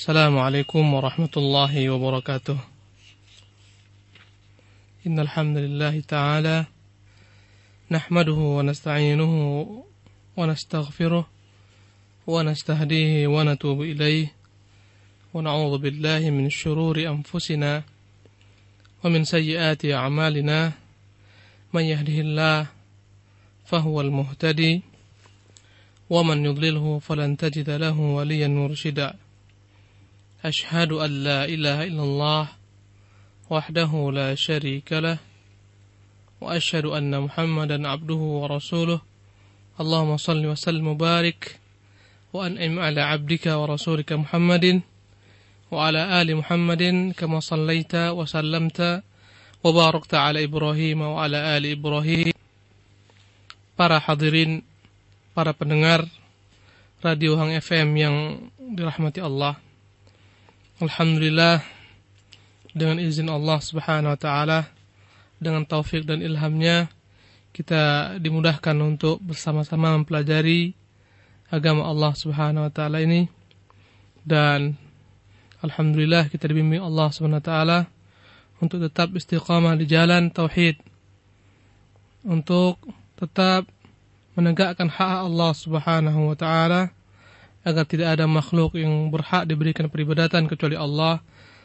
السلام عليكم ورحمة الله وبركاته. إن الحمد لله تعالى نحمده ونستعينه ونستغفره ونستهديه ونتوب إليه ونعوذ بالله من شرور أنفسنا ومن سيئات أعمالنا. من يهده الله فهو المهتدي ومن يضلله فلن تجد له وليا مرشدا. أشهد أن لا إله إلا الله وحده لا شريك له وأشهد أن محمدا عبده ورسوله اللهم صل وسلم وبارك وأنعم على عبدك ورسولك محمد وعلى آل محمد كما صليت وسلمت وباركت على إبراهيم وعلى آل إبراهيم para hadirin, para pendengar Radio Hang FM yang dirahmati Allah. Alhamdulillah dengan izin Allah Subhanahu wa taala dengan taufik dan ilhamnya kita dimudahkan untuk bersama-sama mempelajari agama Allah Subhanahu wa taala ini. Dan alhamdulillah kita dibimbing Allah Subhanahu wa taala untuk tetap istiqamah di jalan tauhid untuk tetap menegakkan hak Allah Subhanahu wa taala agar tidak ada makhluk yang berhak diberikan peribadatan kecuali Allah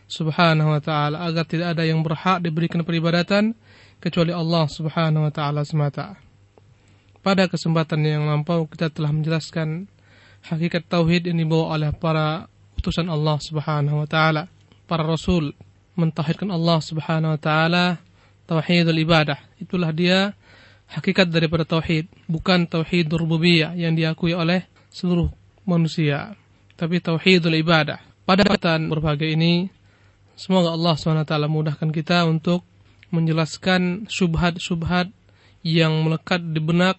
Subhanahu wa taala agar tidak ada yang berhak diberikan peribadatan kecuali Allah Subhanahu wa taala semata. Pada kesempatan yang lampau kita telah menjelaskan hakikat tauhid yang dibawa oleh para utusan Allah Subhanahu wa taala, para rasul mentauhidkan Allah Subhanahu wa taala tauhidul ibadah. Itulah dia hakikat daripada tauhid, bukan tauhid rububiyah yang diakui oleh seluruh manusia, tapi tauhidul ibadah. Pada kesempatan berbahagia ini, semoga Allah SWT mudahkan kita untuk menjelaskan subhat-subhat yang melekat di benak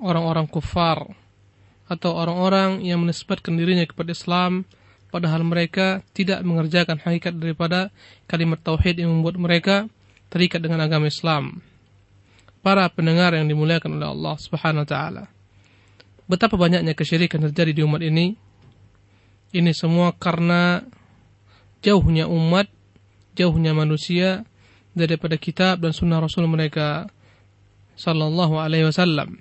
orang-orang kufar atau orang-orang yang menisbatkan dirinya kepada Islam padahal mereka tidak mengerjakan hakikat daripada kalimat tauhid yang membuat mereka terikat dengan agama Islam. Para pendengar yang dimuliakan oleh Allah Subhanahu wa taala betapa banyaknya kesyirikan terjadi di umat ini. Ini semua karena jauhnya umat, jauhnya manusia daripada kitab dan sunnah Rasul mereka sallallahu alaihi wasallam.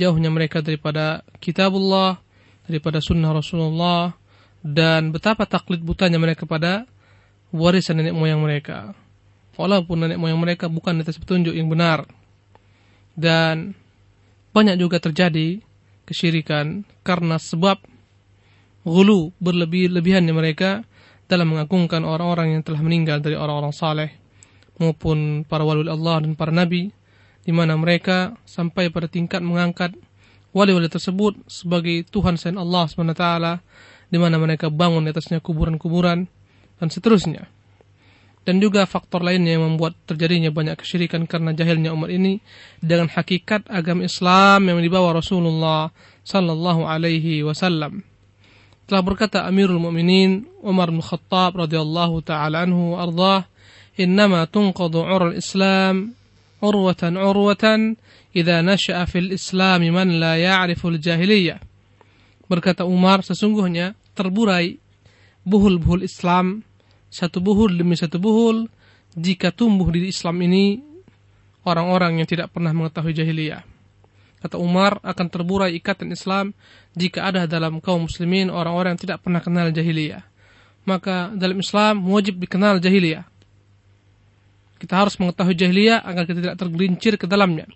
Jauhnya mereka daripada kitabullah, daripada sunnah Rasulullah dan betapa taklid butanya mereka pada warisan nenek moyang mereka. Walaupun nenek moyang mereka bukan atas petunjuk yang benar. Dan banyak juga terjadi kesyirikan karena sebab gulu berlebih-lebihannya mereka dalam mengagungkan orang-orang yang telah meninggal dari orang-orang saleh maupun para wali Allah dan para nabi di mana mereka sampai pada tingkat mengangkat wali-wali tersebut sebagai Tuhan selain Allah SWT di mana mereka bangun di atasnya kuburan-kuburan dan seterusnya dan juga faktor lainnya yang membuat terjadinya banyak kesyirikan karena jahilnya umat ini dengan hakikat agama Islam yang dibawa Rasulullah sallallahu alaihi wasallam. Telah berkata Amirul Mukminin Umar bin Khattab radhiyallahu taala anhu ardhah, "Innama tunqadu 'urul Islam urwatan urwatan idza nasha'a fil Islam man la ya'rifu al-jahiliyah." Berkata Umar, sesungguhnya terburai buhul-buhul Islam satu buhul demi satu buhul jika tumbuh di Islam ini orang-orang yang tidak pernah mengetahui jahiliyah. Kata Umar akan terburai ikatan Islam jika ada dalam kaum muslimin orang-orang yang tidak pernah kenal jahiliyah. Maka dalam Islam wajib dikenal jahiliyah. Kita harus mengetahui jahiliyah agar kita tidak tergelincir ke dalamnya.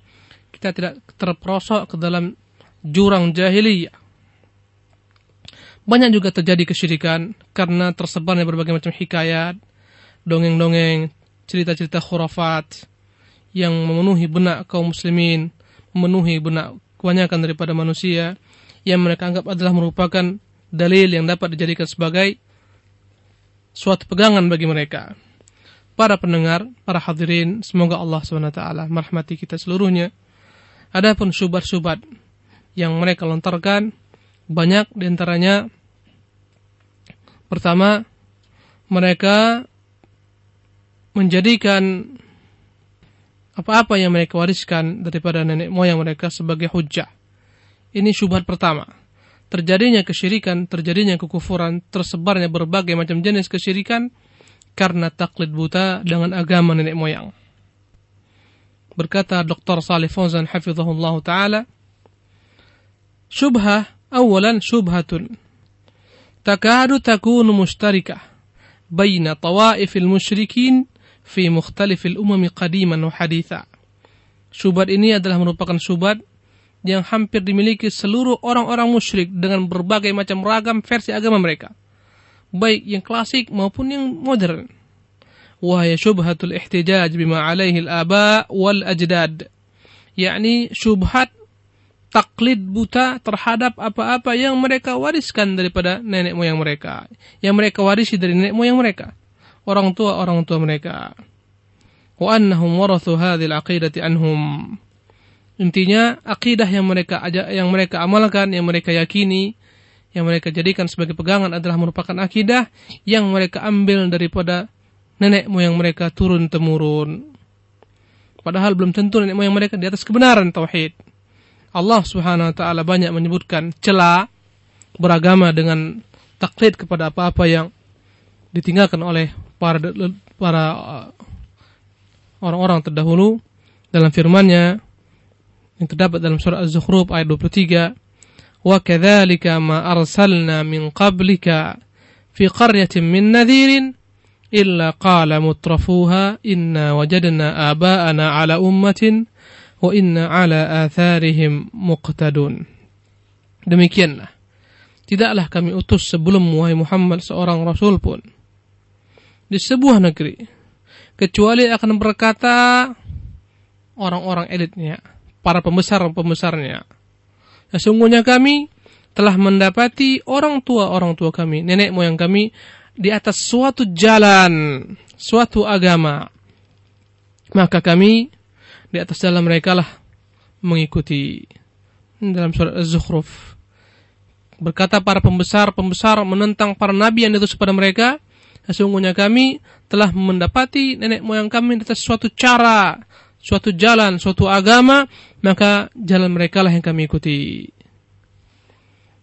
Kita tidak terperosok ke dalam jurang jahiliyah. Banyak juga terjadi kesyirikan karena tersebarnya berbagai macam hikayat, dongeng-dongeng, cerita-cerita khurafat yang memenuhi benak kaum muslimin, memenuhi benak kebanyakan daripada manusia yang mereka anggap adalah merupakan dalil yang dapat dijadikan sebagai suatu pegangan bagi mereka. Para pendengar, para hadirin, semoga Allah SWT merahmati kita seluruhnya. Adapun syubat-syubat yang mereka lontarkan, banyak di antaranya Pertama, mereka menjadikan apa-apa yang mereka wariskan daripada nenek moyang mereka sebagai hujah. Ini syubhat pertama. terjadinya kesyirikan, terjadinya kekufuran, tersebarnya berbagai macam jenis kesyirikan karena taklid buta dengan agama nenek moyang. Berkata Dr. Salih Fauzan hafizahullah taala, "Syubhah awalan syubhatun takadu takunu mushtarikah baina tawaifil musyrikin fi mukhtalifil umami qadiman wa haditha." Syubhat ini adalah merupakan syubhat yang hampir dimiliki seluruh orang-orang musyrik dengan berbagai macam ragam versi agama mereka. Baik yang klasik maupun yang modern. Wahai syubhatul ihtijaj bima alaihi al-aba wal ajdad. yakni syubhat taklid buta terhadap apa-apa yang mereka wariskan daripada nenek moyang mereka. Yang mereka warisi dari nenek moyang mereka. Orang tua-orang tua mereka. Wa annahum warathu hadhil aqidati anhum Intinya akidah yang mereka yang mereka amalkan, yang mereka yakini, yang mereka jadikan sebagai pegangan adalah merupakan akidah yang mereka ambil daripada nenek moyang mereka turun temurun. Padahal belum tentu nenek moyang mereka di atas kebenaran tauhid. Allah Subhanahu wa taala banyak menyebutkan cela beragama dengan taklid kepada apa-apa yang ditinggalkan oleh para para uh, orang-orang terdahulu dalam firman-Nya yang terdapat dalam surah Az-Zukhruf ayat 23 wa kadzalika ma arsalna min qablika fi qaryatin min nadhirin illa qala mutrafuha inna wajadna aba'ana ala ummatin wa inna ala atharihim muqtadun demikianlah tidaklah kami utus sebelum wahai Muhammad seorang rasul pun di sebuah negeri kecuali akan berkata orang-orang elitnya para pembesar-pembesarnya. Sesungguhnya kami telah mendapati orang tua-orang tua kami, nenek moyang kami di atas suatu jalan, suatu agama. Maka kami di atas jalan mereka lah mengikuti dalam surat Az-Zukhruf. Berkata para pembesar-pembesar menentang para nabi yang diutus kepada mereka, sesungguhnya kami telah mendapati nenek moyang kami di atas suatu cara, suatu jalan, suatu agama, maka jalan mereka lah yang kami ikuti.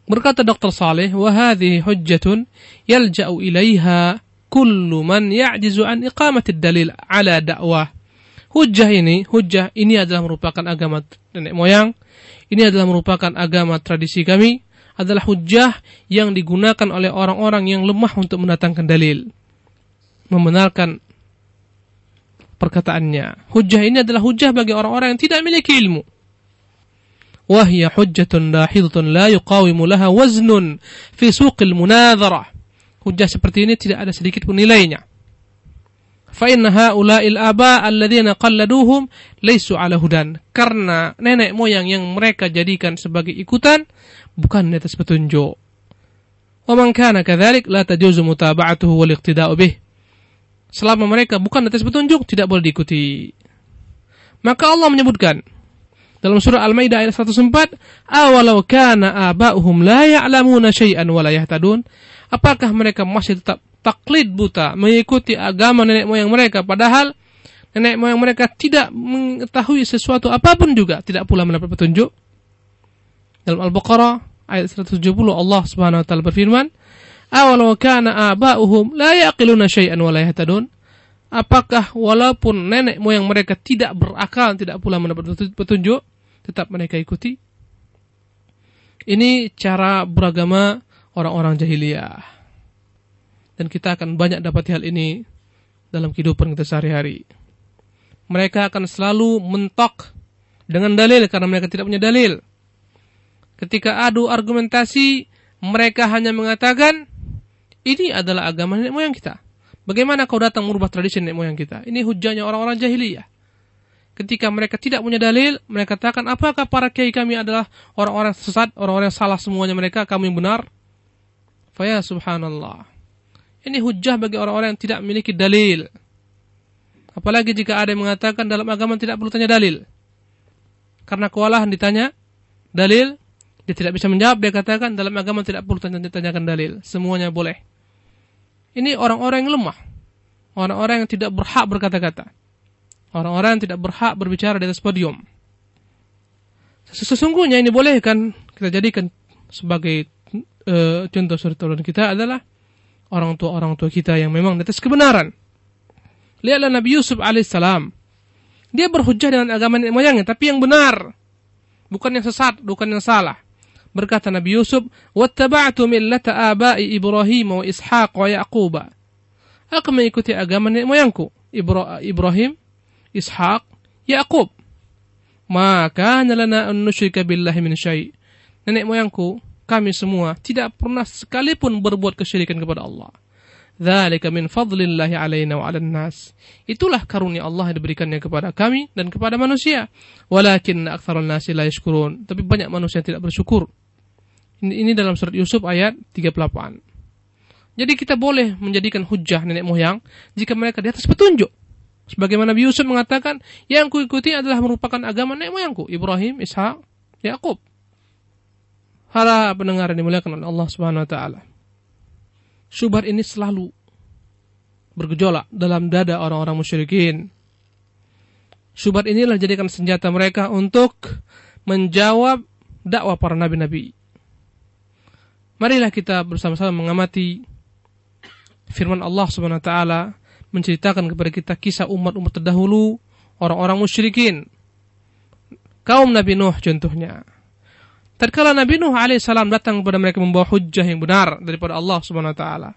Berkata Dr. Saleh, "Wahadi hujjatun yalja'u ilaiha kullu man ya'jizu an iqamati dalil ala dakwah." Hujjah ini, hujjah ini adalah merupakan agama nenek moyang. Ini adalah merupakan agama tradisi kami. Adalah hujjah yang digunakan oleh orang-orang yang lemah untuk mendatangkan dalil. Membenarkan perkataannya. Hujjah ini adalah hujjah bagi orang-orang yang tidak memiliki ilmu. Wahya hujjatun dahidatun la yuqawimu laha waznun fi suqil munadharah. Hujjah seperti ini tidak ada sedikit pun nilainya. Fa inna haula'il aba alladziina qalladuhum laisu ala hudan. Karena nenek moyang yang mereka jadikan sebagai ikutan bukan di atas petunjuk. Wa man kana kadzalik la tajuzu mutaba'atuhu wal iqtida'u bih selama mereka bukan atas petunjuk tidak boleh diikuti. Maka Allah menyebutkan dalam surah Al-Maidah ayat 104, "Awalau kana aba'uhum la ya'lamuna syai'an wa la yahtadun?" Apakah mereka masih tetap taklid buta mengikuti agama nenek moyang mereka. Padahal nenek moyang mereka tidak mengetahui sesuatu apa pun juga, tidak pula mendapat petunjuk? Dalam Al-Baqarah ayat 170 Allah Subhanahu wa taala berfirman, awalau kana aba'uhum la yaqiluna syai'an wa la yahtadun. Apakah walaupun nenek moyang mereka tidak berakal tidak pula mendapat petunjuk tetap mereka ikuti? Ini cara beragama orang-orang jahiliyah dan kita akan banyak dapat hal ini dalam kehidupan kita sehari-hari mereka akan selalu mentok dengan dalil karena mereka tidak punya dalil ketika adu argumentasi mereka hanya mengatakan ini adalah agama nenek moyang kita. Bagaimana kau datang merubah tradisi nenek moyang kita? Ini hujahnya orang-orang jahiliyah. Ketika mereka tidak punya dalil, mereka katakan, apakah para kiai kami adalah orang-orang sesat, orang-orang salah semuanya mereka, kami yang benar? Faya subhanallah. Ini hujah bagi orang-orang yang tidak memiliki dalil. Apalagi jika ada yang mengatakan dalam agama tidak perlu tanya dalil. Karena kewalahan ditanya dalil, dia tidak bisa menjawab, dia katakan dalam agama tidak perlu tanya tanyakan dalil. Semuanya boleh. Ini orang-orang yang lemah. Orang-orang yang tidak berhak berkata-kata. Orang-orang yang tidak berhak berbicara di atas podium. Sesungguhnya ini boleh kan kita jadikan sebagai uh, contoh teladan kita adalah orang tua orang tua kita yang memang atas kebenaran. Lihatlah Nabi Yusuf alaihissalam. Dia berhujah dengan agama nenek moyangnya, tapi yang benar. Bukan yang sesat, bukan yang salah. Berkata Nabi Yusuf, "Wattaba'tu millata abai Ibrahim wa Ishaq wa Yaqub." Aku mengikuti agama nenek moyangku, Ibrahim, Ishaq, Yaqub. Maka lana an nusyrika billahi min syai'. Nenek moyangku, kami semua tidak pernah sekalipun berbuat kesyirikan kepada Allah. Dzalika min fadlillahi alaina wa nas. Itulah karunia Allah yang diberikannya kepada kami dan kepada manusia. Walakin aktsaran nasi la yashkurun. Tapi banyak manusia yang tidak bersyukur. Ini, ini dalam surat Yusuf ayat 38. Jadi kita boleh menjadikan hujah nenek moyang jika mereka di atas petunjuk. Sebagaimana Nabi Yusuf mengatakan, yang kuikuti adalah merupakan agama nenek moyangku, Ibrahim, Ishak, Yakub. Para pendengar yang dimuliakan oleh Allah Subhanahu wa taala syubhat ini selalu bergejolak dalam dada orang-orang musyrikin. Syubhat inilah jadikan senjata mereka untuk menjawab dakwah para nabi-nabi. Marilah kita bersama-sama mengamati firman Allah Subhanahu wa taala menceritakan kepada kita kisah umat-umat terdahulu, orang-orang musyrikin. Kaum Nabi Nuh contohnya. Tatkala Nabi Nuh alaihissalam datang kepada mereka membawa hujjah yang benar daripada Allah subhanahu wa ta'ala.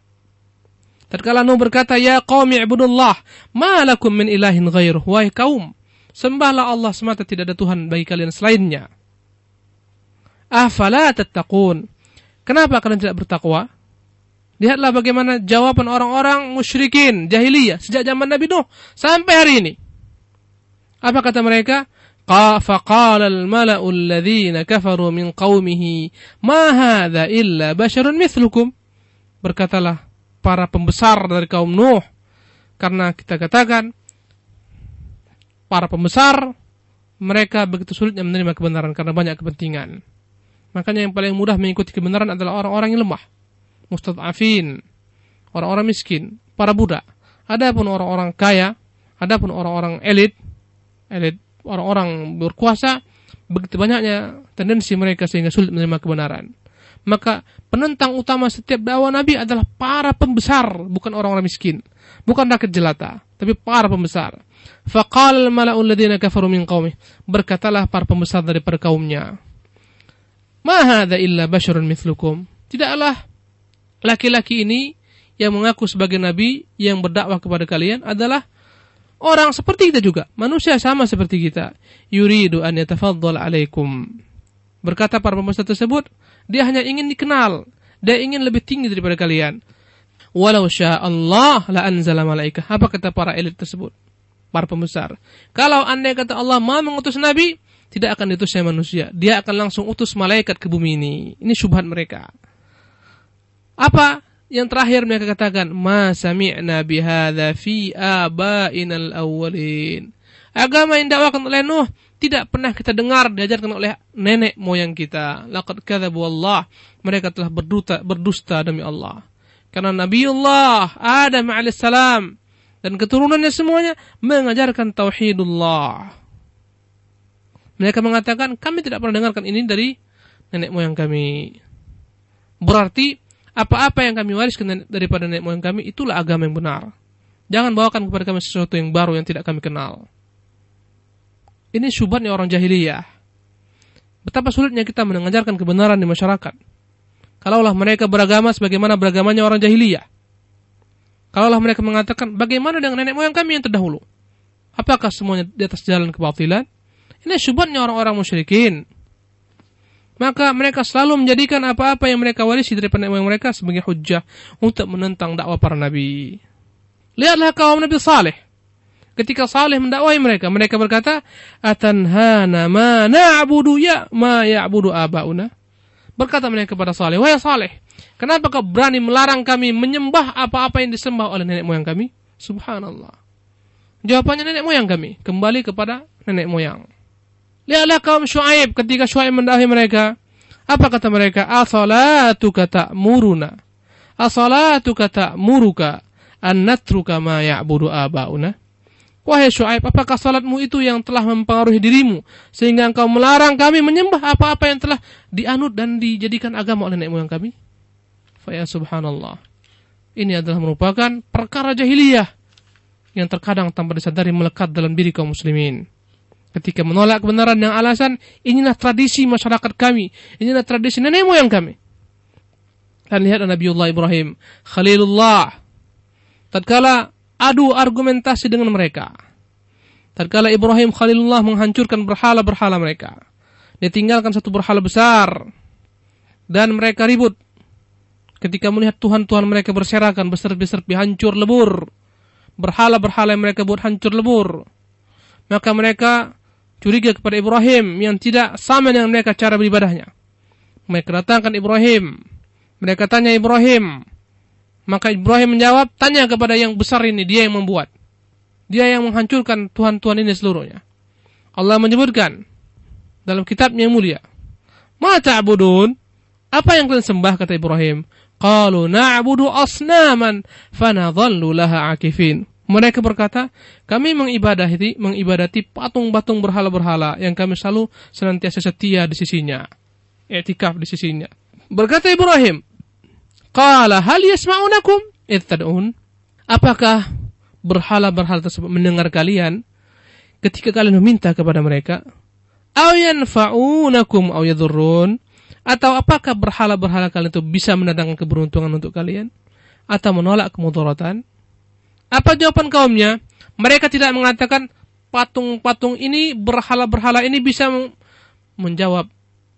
Tatkala Nuh berkata, Ya qaumi ibudullah, ma lakum min ilahin ghairuh. Wahai kaum, sembahlah Allah semata tidak ada Tuhan bagi kalian selainnya. Afala tattaqun. Kenapa kalian tidak bertakwa? Lihatlah bagaimana jawaban orang-orang musyrikin jahiliyah sejak zaman Nabi Nuh sampai hari ini. Apa kata mereka? فقال الملأ الذين كفروا من قومه ما هذا إلا بشر مثلكم berkatalah para pembesar dari kaum Nuh karena kita katakan para pembesar mereka begitu sulitnya menerima kebenaran karena banyak kepentingan makanya yang paling mudah mengikuti kebenaran adalah orang-orang yang lemah mustad'afin orang-orang miskin para budak adapun orang-orang kaya adapun orang-orang elit elit orang-orang berkuasa begitu banyaknya tendensi mereka sehingga sulit menerima kebenaran. Maka penentang utama setiap dakwah Nabi adalah para pembesar, bukan orang-orang miskin. Bukan rakyat jelata, tapi para pembesar. Faqal mala'ul ladina kafaru min. Berkatalah para pembesar dari kaumnya. Ma hadha illa basyarun mithlukum. Tidaklah laki-laki ini yang mengaku sebagai nabi yang berdakwah kepada kalian adalah Orang seperti kita juga, manusia sama seperti kita. Yuridu an yatafaddal alaikum. Berkata para pembesar tersebut, dia hanya ingin dikenal. Dia ingin lebih tinggi daripada kalian. Walau sya Allah la anzala malaikah. Apa kata para elit tersebut? Para pembesar. Kalau anda kata Allah mau mengutus Nabi, tidak akan diutusnya manusia. Dia akan langsung utus malaikat ke bumi ini. Ini syubhat mereka. Apa yang terakhir mereka katakan, "Ma sami'na bihadza fi aba'inal awwalin." Agama yang dakwakan oleh Nuh tidak pernah kita dengar diajarkan oleh nenek moyang kita. Laqad kadzabu Allah. Mereka telah berdusta, berdusta demi Allah. Karena Nabiullah Adam alaihissalam dan keturunannya semuanya mengajarkan tauhidullah. Mereka mengatakan kami tidak pernah dengarkan ini dari nenek moyang kami. Berarti apa-apa yang kami wariskan daripada nenek moyang kami itulah agama yang benar. Jangan bawakan kepada kami sesuatu yang baru yang tidak kami kenal. Ini syubhatnya orang jahiliyah. Betapa sulitnya kita mengajarkan kebenaran di masyarakat. Kalaulah mereka beragama sebagaimana beragamanya orang jahiliyah. Kalaulah mereka mengatakan bagaimana dengan nenek moyang kami yang terdahulu. Apakah semuanya di atas jalan kebatilan? Ini syubhatnya orang-orang musyrikin. Maka mereka selalu menjadikan apa-apa yang mereka warisi dari nenek moyang mereka sebagai hujah untuk menentang dakwah para nabi. Lihatlah kaum Nabi Saleh. Ketika Saleh mendakwai mereka, mereka berkata, "Atanhana ma na'budu ya ma ya'budu abauna." Berkata mereka kepada Saleh, "Wahai Saleh, kenapa kau berani melarang kami menyembah apa-apa yang disembah oleh nenek moyang kami?" Subhanallah. Jawabannya nenek moyang kami, kembali kepada nenek moyang. Lihatlah kaum Shu'aib ketika Shu'aib mendakwai mereka. Apa kata mereka? Asalatuka ta'muruna. Asalatuka ta'muruka an natruka ma ya'budu abauna. Wahai Shu'aib, apakah salatmu itu yang telah mempengaruhi dirimu sehingga engkau melarang kami menyembah apa-apa yang telah dianut dan dijadikan agama oleh nenek moyang kami? Faya subhanallah. Ini adalah merupakan perkara jahiliyah yang terkadang tanpa disadari melekat dalam diri kaum muslimin. Ketika menolak kebenaran yang alasan, inilah tradisi masyarakat kami, inilah tradisi nenek moyang kami. Dan lihat Nabiullah Ibrahim, Khalilullah. Tatkala adu argumentasi dengan mereka. Tatkala Ibrahim Khalilullah menghancurkan berhala-berhala mereka. Dia tinggalkan satu berhala besar. Dan mereka ribut. Ketika melihat Tuhan-Tuhan mereka berserakan, beserpi-serpi, hancur lebur. Berhala-berhala mereka buat hancur lebur. Maka mereka curiga kepada Ibrahim yang tidak sama dengan mereka cara beribadahnya. Mereka datangkan Ibrahim. Mereka tanya Ibrahim, maka Ibrahim menjawab, tanya kepada yang besar ini, dia yang membuat. Dia yang menghancurkan Tuhan-Tuhan ini seluruhnya. Allah menyebutkan dalam kitabnya yang mulia. Ma ta'budun? Apa yang kalian sembah kata Ibrahim? Qalu na'budu asnaman fanadhallu laha akifin. Mereka berkata, kami mengibadati, mengibadati patung-patung berhala-berhala yang kami selalu senantiasa setia di sisinya. Etikaf di sisinya. Berkata Ibrahim, Qala hal yasma'unakum ittad'un? Apakah berhala-berhala tersebut mendengar kalian ketika kalian meminta kepada mereka? Aw yanfa'unakum aw yadhurrun? Atau apakah berhala-berhala kalian itu bisa mendatangkan keberuntungan untuk kalian? Atau menolak kemudaratan? Apa jawaban kaumnya? Mereka tidak mengatakan patung-patung ini, berhala-berhala ini bisa menjawab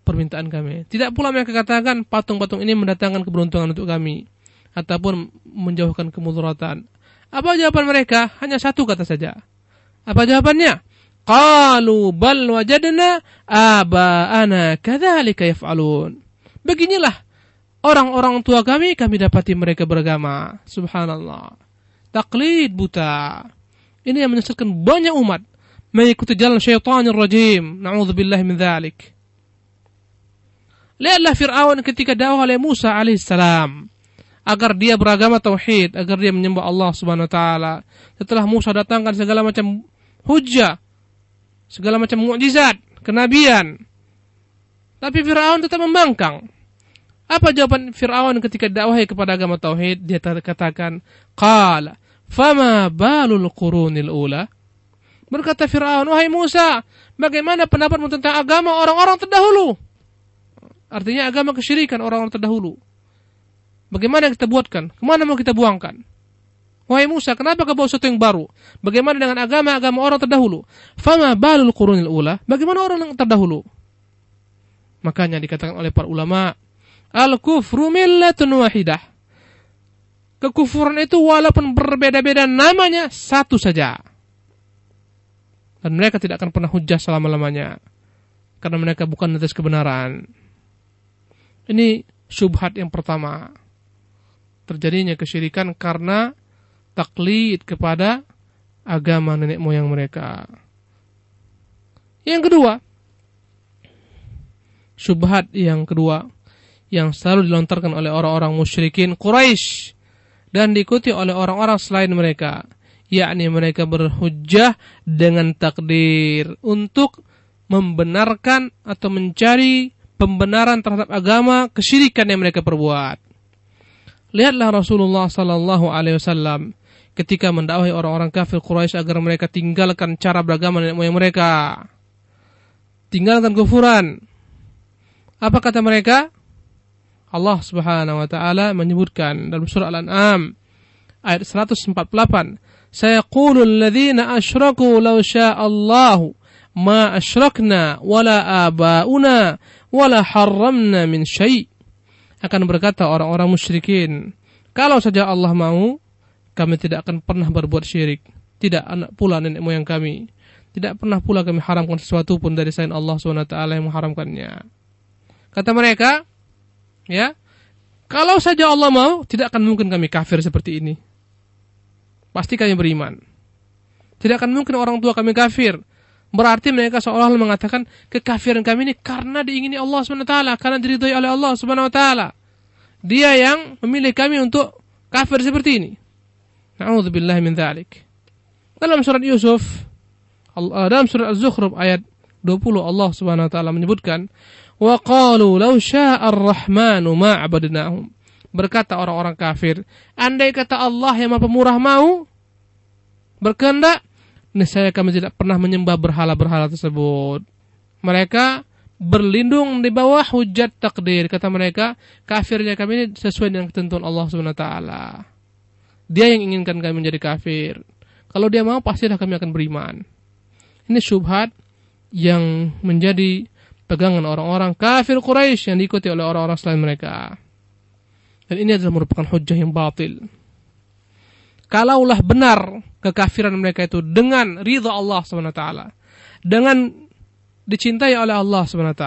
permintaan kami. Tidak pula mereka katakan patung-patung ini mendatangkan keberuntungan untuk kami ataupun menjauhkan kemudaratan. Apa jawaban mereka? Hanya satu kata saja. Apa jawabannya? Qalu bal wajadna aba'ana kadzalika yaf'alun. Beginilah orang-orang tua kami kami dapati mereka beragama. Subhanallah. Taklid buta. Ini yang menyesatkan banyak umat mengikuti jalan syaitanir rajim. Na'udzubillah min dzalik. Lihatlah Fir'aun ketika dakwah oleh Musa alaihissalam agar dia beragama tauhid, agar dia menyembah Allah Subhanahu wa taala. Setelah Musa datangkan segala macam hujah, segala macam mukjizat, kenabian. Tapi Firaun tetap membangkang. Apa jawaban Firaun ketika dakwahi kepada agama tauhid? Dia katakan, "Qala, fama balul qurunil ula?" Berkata Firaun, "Wahai Musa, bagaimana pendapatmu tentang agama orang-orang terdahulu?" Artinya agama kesyirikan orang-orang terdahulu. Bagaimana kita buatkan? Ke mana mau kita buangkan? Wahai Musa, kenapa kau bawa sesuatu yang baru? Bagaimana dengan agama-agama orang terdahulu? Fama balul qurunil ula? Bagaimana orang yang terdahulu? Makanya dikatakan oleh para ulama, al-kufru millatun wahidah. Kekufuran itu walaupun berbeda-beda namanya satu saja. Dan mereka tidak akan pernah hujah selama-lamanya. Karena mereka bukan atas kebenaran. Ini syubhat yang pertama. Terjadinya kesyirikan karena taklid kepada agama nenek moyang mereka. Yang kedua, syubhat yang kedua yang selalu dilontarkan oleh orang-orang musyrikin Quraisy dan diikuti oleh orang-orang selain mereka, yakni mereka berhujjah dengan takdir untuk membenarkan atau mencari pembenaran terhadap agama kesyirikan yang mereka perbuat. Lihatlah Rasulullah sallallahu alaihi wasallam ketika mendakwahi orang-orang kafir Quraisy agar mereka tinggalkan cara beragama nenek moyang mereka. Tinggalkan kufuran. Apa kata mereka? Allah Subhanahu wa taala menyebutkan dalam surah Al-An'am ayat 148, "Sayaqulu alladziina asyraku law sya'allahu ma asyrakna wala abauna wala harramna min syai' akan berkata orang-orang musyrikin kalau saja Allah mau kami tidak akan pernah berbuat syirik. Tidak anak pula nenek moyang kami. Tidak pernah pula kami haramkan sesuatu pun dari selain Allah SWT yang mengharamkannya. Kata mereka ya kalau saja Allah mau tidak akan mungkin kami kafir seperti ini pasti kami beriman tidak akan mungkin orang tua kami kafir Berarti mereka seolah-olah mengatakan kekafiran kami ini karena diingini Allah SWT, karena diridhoi oleh Allah SWT. Dia yang memilih kami untuk kafir seperti ini. Na'udzubillah min dhalik. Dalam surat Yusuf, dalam surat Az-Zukhruf ayat 20 Allah Subhanahu wa taala menyebutkan, "Wa qalu law syaa'a ar-rahmanu ma 'abadnahum." Berkata orang-orang kafir, andai kata Allah yang Maha Pemurah mau berkehendak, niscaya kami tidak pernah menyembah berhala-berhala tersebut. Mereka berlindung di bawah hujat takdir. Kata mereka, kafirnya kami ini sesuai dengan ketentuan Allah taala. Dia yang inginkan kami menjadi kafir. Kalau dia mau pastilah kami akan beriman. Ini syubhat yang menjadi pegangan orang-orang kafir Quraisy yang diikuti oleh orang-orang selain mereka. Dan ini adalah merupakan hujah yang batil. Kalaulah benar kekafiran mereka itu dengan ridha Allah SWT, dengan dicintai oleh Allah SWT,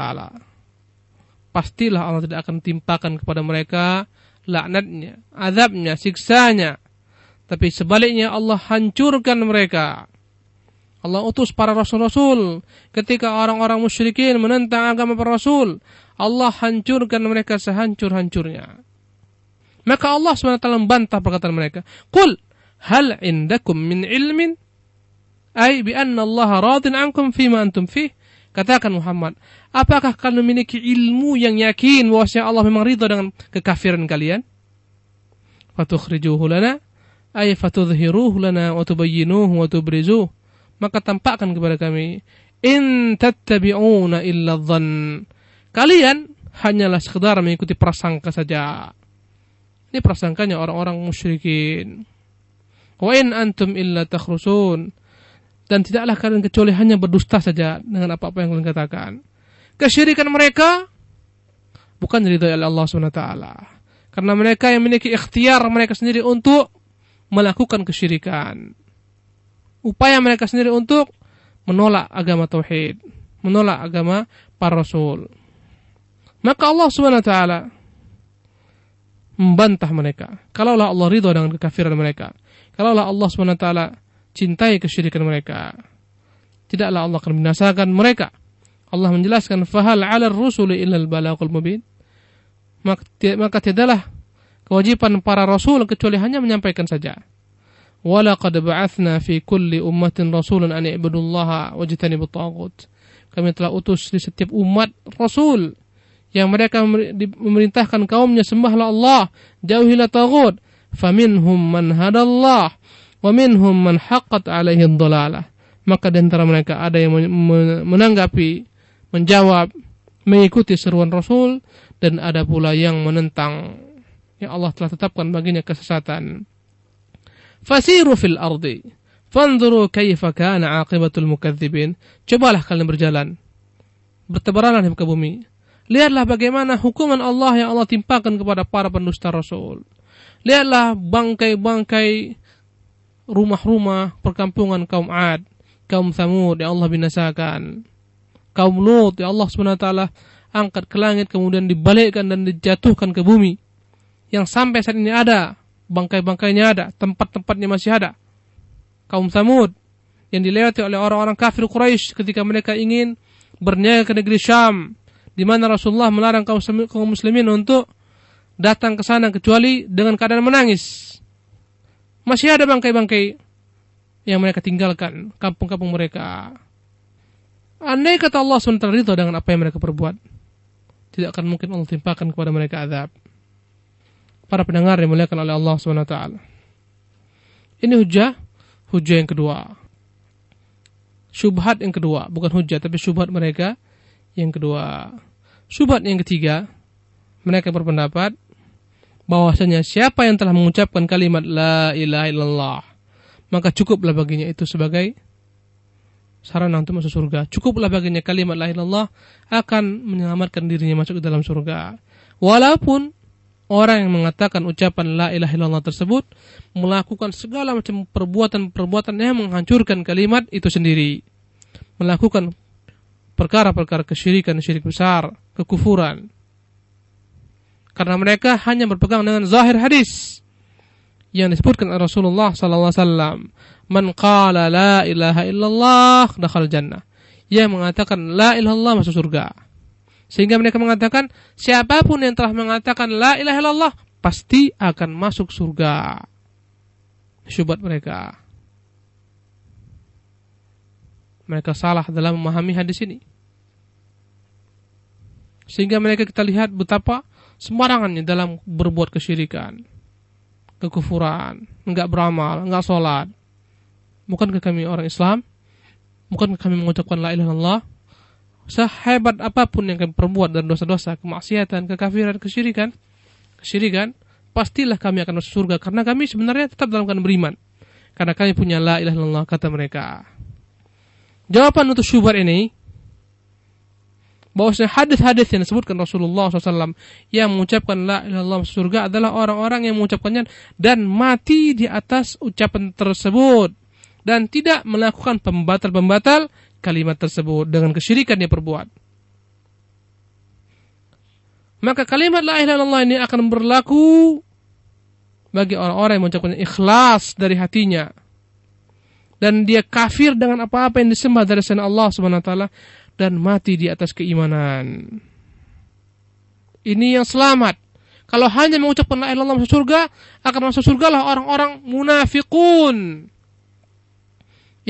pastilah Allah tidak akan timpakan kepada mereka laknatnya, azabnya, siksanya. Tapi sebaliknya Allah hancurkan mereka. Allah utus para rasul-rasul ketika orang-orang musyrikin menentang agama para rasul. Allah hancurkan mereka sehancur-hancurnya. Maka Allah SWT membantah perkataan mereka. Qul hal indakum min ilmin ay bi anna Allah radin ankum fima antum fih. Katakan Muhammad, apakah kalian memiliki ilmu yang yakin bahwasanya Allah memang ridha dengan kekafiran kalian? Fatukhrijuhu lana ay fatudhiruhu lana wa tubayyinuhu. Maka tampakkan kepada kami in tattabi'una illa dhann. Kalian hanyalah sekedar mengikuti prasangka saja. Ini prasangkanya orang-orang musyrikin. Wa in antum illa takhrusun. Dan tidaklah kalian kecuali hanya berdusta saja dengan apa-apa yang kalian katakan. Kesyirikan mereka bukan dari oleh Allah SWT. Karena mereka yang memiliki ikhtiar mereka sendiri untuk melakukan kesyirikan. Upaya mereka sendiri untuk menolak agama tauhid, menolak agama para rasul. Maka Allah SWT membantah mereka. Kalaulah Allah ridho dengan kekafiran mereka. Kalaulah Allah SWT cintai kesyirikan mereka. Tidaklah Allah akan binasakan mereka. Allah menjelaskan fahal 'ala ar-rusuli illa al-balaghul mubin. Maka tidaklah kewajiban para rasul kecuali hanya menyampaikan saja. Walaqad ba'athna fi kulli ummatin rasulan an i'budullaha wajtanibut taghut. Kami telah utus di setiap umat rasul yang mereka memerintahkan kaumnya sembahlah Allah, jauhilah tagut. Faminhum man hadallah wa minhum man haqqat alaihi dhalalah. Maka di antara mereka ada yang menanggapi, menjawab, mengikuti seruan Rasul dan ada pula yang menentang. Ya Allah telah tetapkan baginya kesesatan. Fasiru fil ardi. Fanzuru kaifa kana aqibatul mukadzibin. Cobalah kalian berjalan. Bertebaranlah di muka bumi Lihatlah bagaimana hukuman Allah yang Allah timpakan kepada para pendusta Rasul. Lihatlah bangkai-bangkai rumah-rumah perkampungan kaum Ad, kaum Thamud yang Allah binasakan. Kaum Lut yang Allah SWT angkat ke langit kemudian dibalikkan dan dijatuhkan ke bumi. Yang sampai saat ini ada, bangkai-bangkainya ada, tempat-tempatnya masih ada. Kaum Thamud yang dilewati oleh orang-orang kafir Quraisy ketika mereka ingin berniaga ke negeri Syam di mana Rasulullah melarang kaum, muslimin untuk datang ke sana kecuali dengan keadaan menangis. Masih ada bangkai-bangkai yang mereka tinggalkan, kampung-kampung mereka. Andai kata Allah SWT ridho dengan apa yang mereka perbuat, tidak akan mungkin Allah timpakan kepada mereka azab. Para pendengar dimuliakan oleh Allah SWT. Ini hujah, hujah yang kedua. Syubhat yang kedua, bukan hujah tapi syubhat mereka yang kedua. Syubhat yang ketiga, mereka berpendapat bahwasanya siapa yang telah mengucapkan kalimat la ilaha illallah, maka cukuplah baginya itu sebagai sarana untuk masuk surga. Cukuplah baginya kalimat la ilallah akan menyelamatkan dirinya masuk ke dalam surga. Walaupun orang yang mengatakan ucapan la ilaha illallah tersebut melakukan segala macam perbuatan-perbuatan yang menghancurkan kalimat itu sendiri. Melakukan perkara-perkara kesyirikan, syirik besar, kekufuran. Karena mereka hanya berpegang dengan zahir hadis yang disebutkan oleh Rasulullah sallallahu alaihi wasallam, "Man qala la ilaha illallah dakhal jannah." Yang mengatakan la ilaha illallah masuk surga. Sehingga mereka mengatakan siapa pun yang telah mengatakan la ilaha illallah pasti akan masuk surga. Syubhat mereka. Mereka salah dalam memahami hadis ini. Sehingga mereka kita lihat betapa sembarangannya dalam berbuat kesyirikan, kekufuran, enggak beramal, enggak sholat. Bukankah kami orang Islam? Bukankah kami mengucapkan la ilaha illallah? Sehebat apa pun yang kami perbuat dan dosa-dosa, kemaksiatan, kekafiran, kesyirikan, kesyirikan, pastilah kami akan masuk surga karena kami sebenarnya tetap dalam keadaan beriman. Karena kami punya la ilaha illallah kata mereka. Jawaban untuk syubhat ini bahwasanya hadis-hadis yang disebutkan Rasulullah SAW yang mengucapkan la ilaha illallah surga adalah orang-orang yang mengucapkannya dan mati di atas ucapan tersebut dan tidak melakukan pembatal-pembatal kalimat tersebut dengan kesyirikan dia perbuat. Maka kalimat la ilaha illallah ini akan berlaku bagi orang-orang yang mengucapkan ikhlas dari hatinya dan dia kafir dengan apa-apa yang disembah dari selain Allah Subhanahu dan mati di atas keimanan. Ini yang selamat. Kalau hanya mengucapkan la ilaha illallah masuk surga, akan masuk surga lah orang-orang munafikun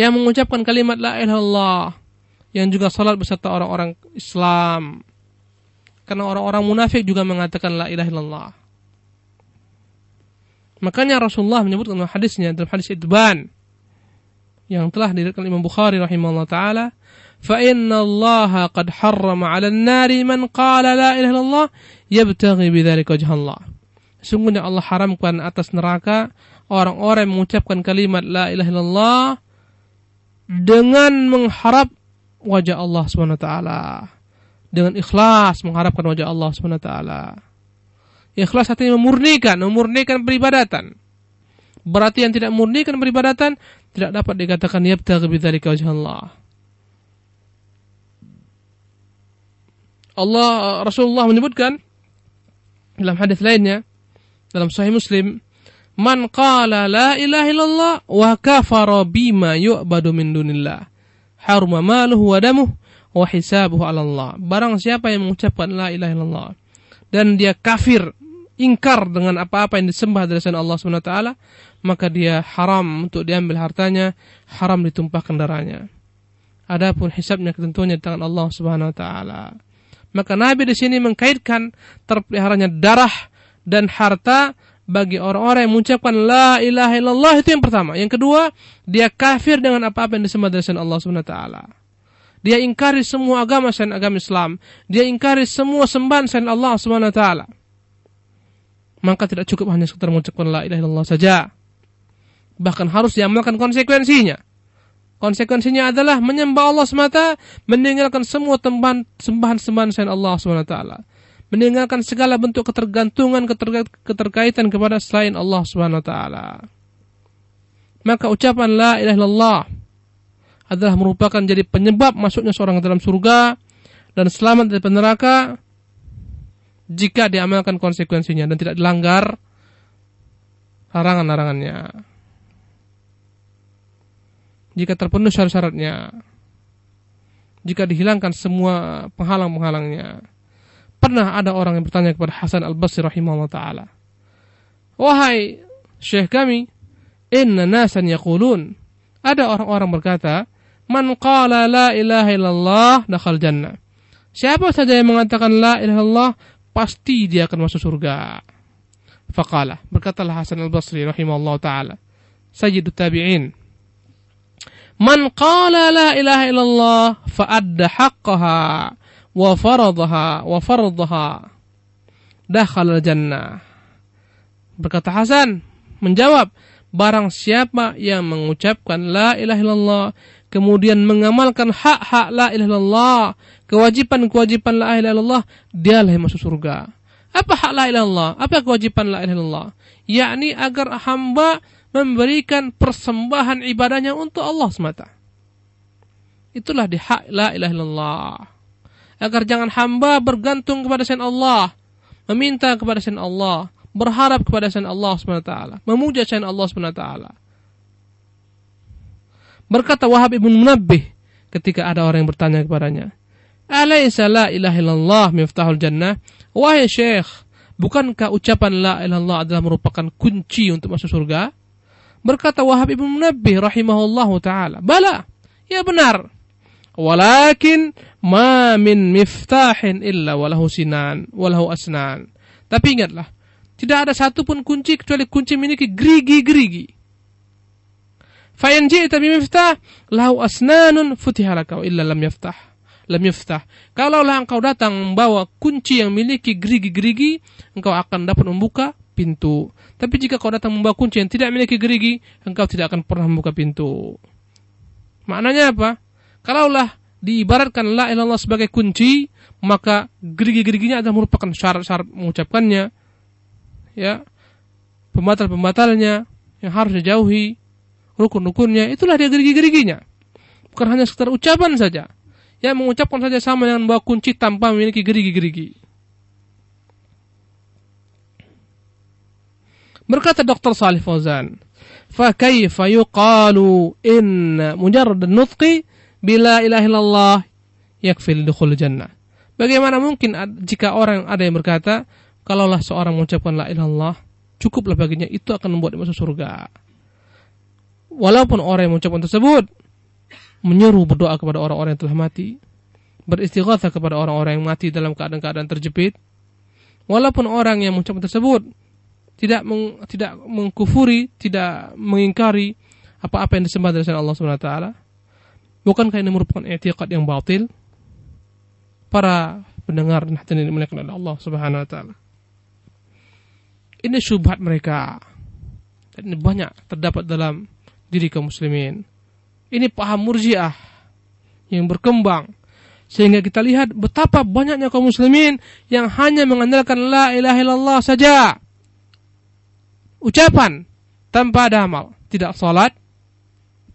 yang mengucapkan kalimat la ilaha illallah yang juga salat beserta orang-orang Islam karena orang-orang munafik juga mengatakan la ilaha illallah. Makanya Rasulullah menyebut dalam hadisnya dalam hadis Idban yang telah diriwayatkan Imam Bukhari rahimahullah taala, "Fa inna Allah qad harrama 'ala an-nari man qala la ilaha illallah yabtaghi bidzalika wajha Allah." Sungguhnya Allah haramkan atas neraka orang-orang yang mengucapkan kalimat la ilaha illallah dengan mengharap wajah Allah taala dengan ikhlas mengharapkan wajah Allah taala. Ikhlas artinya memurnikan, memurnikan peribadatan. Berarti yang tidak memurnikan peribadatan tidak dapat dikatakan yabtaghi bidzalika wajh Allah. Allah Rasulullah menyebutkan dalam hadis lainnya dalam Sahih Muslim, "Man qala la ilaha illallah wa kafara bima yu'badu min dunillah, haruma maluhu wa damuhu wa hisabuhu 'ala Allah. Barang siapa yang mengucapkan la ilaha illallah dan dia kafir, ingkar dengan apa-apa yang disembah dari selain Allah Subhanahu wa taala, maka dia haram untuk diambil hartanya, haram ditumpahkan darahnya. Adapun hisabnya ketentuannya di tangan Allah Subhanahu wa taala. Maka Nabi di sini mengkaitkan terpeliharanya darah dan harta bagi orang-orang yang mengucapkan la ilaha illallah itu yang pertama. Yang kedua, dia kafir dengan apa-apa yang disembah dari Allah Subhanahu taala. Dia ingkari semua agama selain agama Islam. Dia ingkari semua sembahan selain Allah Subhanahu taala. Maka tidak cukup hanya sekedar mengucapkan la ilaha illallah saja. Bahkan harus diamalkan konsekuensinya. Konsekuensinya adalah menyembah Allah semata, meninggalkan semua tembahan sembahan-sembahan selain Allah Subhanahu wa taala. Meninggalkan segala bentuk ketergantungan keterkaitan kepada selain Allah Subhanahu wa taala. Maka ucapan la ilaha illallah adalah merupakan jadi penyebab masuknya seorang ke dalam surga dan selamat dari neraka jika diamalkan konsekuensinya dan tidak dilanggar larangan-larangannya. Jika terpenuhi syarat-syaratnya, jika dihilangkan semua penghalang-penghalangnya. Pernah ada orang yang bertanya kepada Hasan Al-Basri rahimahullah ta'ala. Wahai syekh kami, inna nasan yaqulun. Ada orang-orang berkata, Man qala la ilaha illallah dakhal jannah. Siapa saja yang mengatakan la ilaha illallah pasti dia akan masuk surga. Faqala, berkatalah Hasan al-Basri rahimahullah taala, Sayyidut tabi'in. Man qala la ilaha illallah fa'adda haqqaha wa faradaha wa faradaha dakhal jannah. Berkata Hasan menjawab, barang siapa yang mengucapkan la ilaha illallah kemudian mengamalkan hak-hak la ilaha illallah, kewajiban-kewajiban la ilaha illallah, dialah yang masuk surga. Apa hak la ilaha illallah? Apa kewajiban la ilaha illallah? Yakni agar hamba memberikan persembahan ibadahnya untuk Allah semata. Itulah di hak la ilaha illallah. Agar jangan hamba bergantung kepada selain Allah, meminta kepada selain Allah, berharap kepada selain Allah SWT, memuja selain Allah SWT. Berkata Wahab ibn Munabbih ketika ada orang yang bertanya kepadanya, Alaysa la ilaha illallah miftahul jannah? Wahai syekh, bukankah ucapan la ilaha illallah adalah merupakan kunci untuk masuk surga? Berkata Wahab ibn Munabbih rahimahullahu taala, "Bala, ya benar. Walakin ma min miftahin illa walahu sinan, walahu asnan. Tapi ingatlah, tidak ada satupun kunci kecuali kunci memiliki gerigi-gerigi. Fayan ji'ta miftah lahu asnanun futihalaka illa lam yaftah. Lam yaftah. Kalaulah engkau datang membawa kunci yang memiliki gerigi-gerigi, engkau akan dapat membuka pintu. Tapi jika kau datang membawa kunci yang tidak memiliki gerigi, engkau tidak akan pernah membuka pintu. Maknanya apa? Kalaulah diibaratkan la ilallah sebagai kunci, maka gerigi-geriginya adalah merupakan syarat-syarat mengucapkannya. Ya. Pembatal-pembatalnya yang harus dijauhi, rukun-rukunnya, itulah dia gerigi-geriginya. Bukan hanya sekedar ucapan saja. Ya mengucapkan saja sama dengan membawa kunci tanpa memiliki gerigi-gerigi. Berkata Dr. Salih Fauzan, فكيف يقال إن مجرد النطق bila ilahilallah yakfil dukhul jannah. Bagaimana mungkin jika orang ada yang berkata, kalaulah seorang mengucapkan la ilahilallah, cukuplah baginya, itu akan membuat masuk surga. Walaupun orang yang mengucapkan tersebut, menyeru berdoa kepada orang-orang yang telah mati, beristighatha kepada orang-orang yang mati dalam keadaan-keadaan terjepit, walaupun orang yang mengucapkan tersebut, tidak meng, tidak mengkufuri, tidak mengingkari apa-apa yang disembah dari Allah Subhanahu wa taala, Bukankah ini merupakan i'tiqad yang batil? Para pendengar dan hadirin dimuliakan oleh Allah Subhanahu wa taala. Ini syubhat mereka. Dan ini banyak terdapat dalam diri kaum muslimin. Ini paham murjiah yang berkembang sehingga kita lihat betapa banyaknya kaum muslimin yang hanya mengandalkan la ilaha illallah saja ucapan tanpa ada amal. Tidak salat,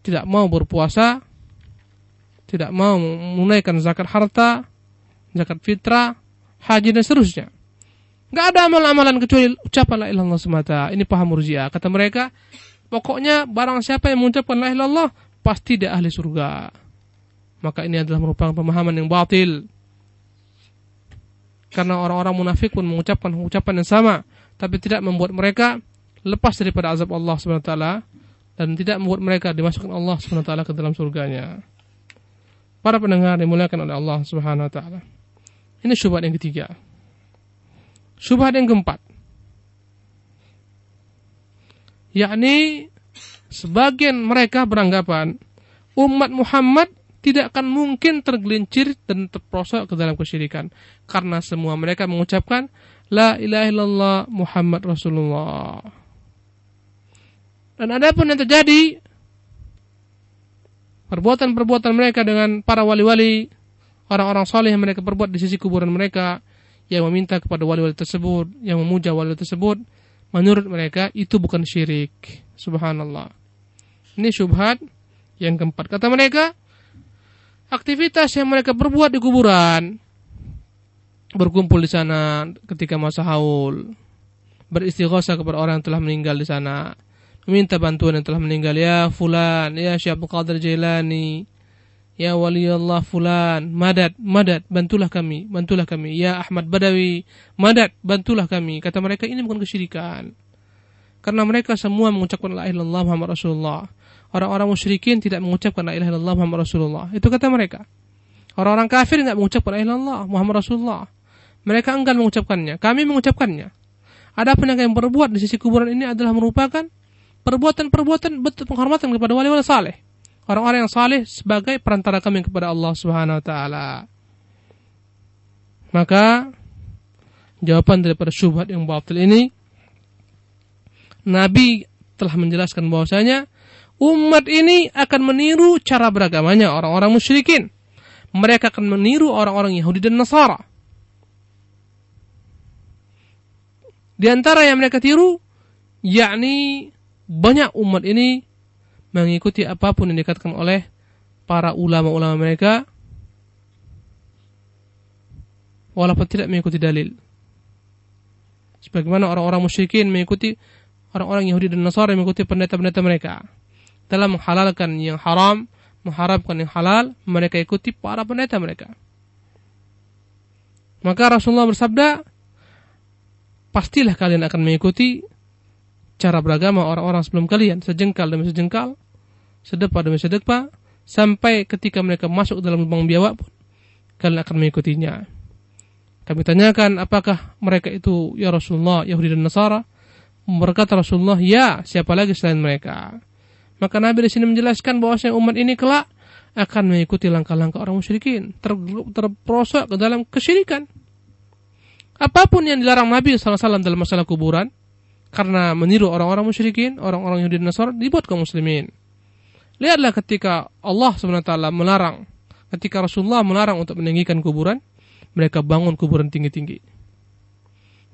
tidak mau berpuasa, tidak mau menunaikan zakat harta, zakat fitrah, haji dan seterusnya. Gak ada amal-amalan kecuali ucapan la ilallah semata. Ini paham murjiah. Kata mereka, pokoknya barang siapa yang mengucapkan la ilallah pasti dia ahli surga. Maka ini adalah merupakan pemahaman yang batil. Karena orang-orang munafik pun mengucapkan ucapan yang sama, tapi tidak membuat mereka lepas daripada azab Allah SWT dan tidak membuat mereka dimasukkan Allah SWT ke dalam surganya. Para pendengar dimuliakan oleh Allah Subhanahu wa taala. Ini syubhat yang ketiga. Syubhat yang keempat. Yakni sebagian mereka beranggapan umat Muhammad tidak akan mungkin tergelincir dan terprosok ke dalam kesyirikan karena semua mereka mengucapkan la ilaha illallah Muhammad Rasulullah. Dan ada pun yang terjadi perbuatan-perbuatan mereka dengan para wali-wali, orang-orang soleh yang mereka perbuat di sisi kuburan mereka, yang meminta kepada wali-wali tersebut, yang memuja wali tersebut, menurut mereka itu bukan syirik. Subhanallah. Ini syubhat yang keempat. Kata mereka, aktivitas yang mereka perbuat di kuburan, berkumpul di sana ketika masa haul, beristighosa kepada orang yang telah meninggal di sana, meminta bantuan yang telah meninggal. Ya fulan ya Syekh Qadir Jailani. Ya wali Allah fulan. Madad madad bantulah kami bantulah kami. Ya Ahmad Badawi madad bantulah kami. Kata mereka ini bukan kesyirikan. Karena mereka semua mengucapkan la ilaha illallah Muhammad Rasulullah. Orang-orang musyrikin tidak mengucapkan la ilaha illallah Muhammad Rasulullah. Itu kata mereka. Orang-orang kafir tidak mengucapkan la ilaha illallah Muhammad Rasulullah. Mereka enggan mengucapkannya. Kami mengucapkannya. Adapun yang berbuat di sisi kuburan ini adalah merupakan perbuatan-perbuatan betul penghormatan kepada wali-wali saleh. Orang-orang yang saleh sebagai perantara kami kepada Allah Subhanahu wa taala. Maka jawaban daripada syubhat yang batil ini Nabi telah menjelaskan bahwasanya umat ini akan meniru cara beragamanya orang-orang musyrikin. Mereka akan meniru orang-orang Yahudi dan Nasara. Di antara yang mereka tiru, yakni banyak umat ini mengikuti apa pun yang dikatakan oleh para ulama-ulama mereka walaupun tidak mengikuti dalil. Sebagaimana orang-orang musyrikin mengikuti orang-orang Yahudi dan Nasara mengikuti pendeta-pendeta mereka. Dalam menghalalkan yang haram, mengharamkan yang halal, mereka ikuti para pendeta mereka. Maka Rasulullah bersabda, pastilah kalian akan mengikuti cara beragama orang-orang sebelum kalian sejengkal demi sejengkal, sedepa demi sedepa, Sampai ketika mereka masuk dalam lubang biawak pun, kalian akan mengikutinya. Kami tanyakan apakah mereka itu ya Rasulullah Yahudi dan Nasara? Berkata Rasulullah, ya siapa lagi selain mereka? Maka Nabi di sini menjelaskan bahwa umat ini kelak akan mengikuti langkah-langkah orang musyrikin, ter, terprosok ke dalam kesyirikan. Apa pun yang dilarang Nabi SAW dalam masalah kuburan, karena meniru orang-orang musyrikin, orang-orang Yahudi dan Nasara, dibuat kaum muslimin. Lihatlah ketika Allah SWT melarang, ketika Rasulullah melarang untuk meninggikan kuburan, mereka bangun kuburan tinggi-tinggi.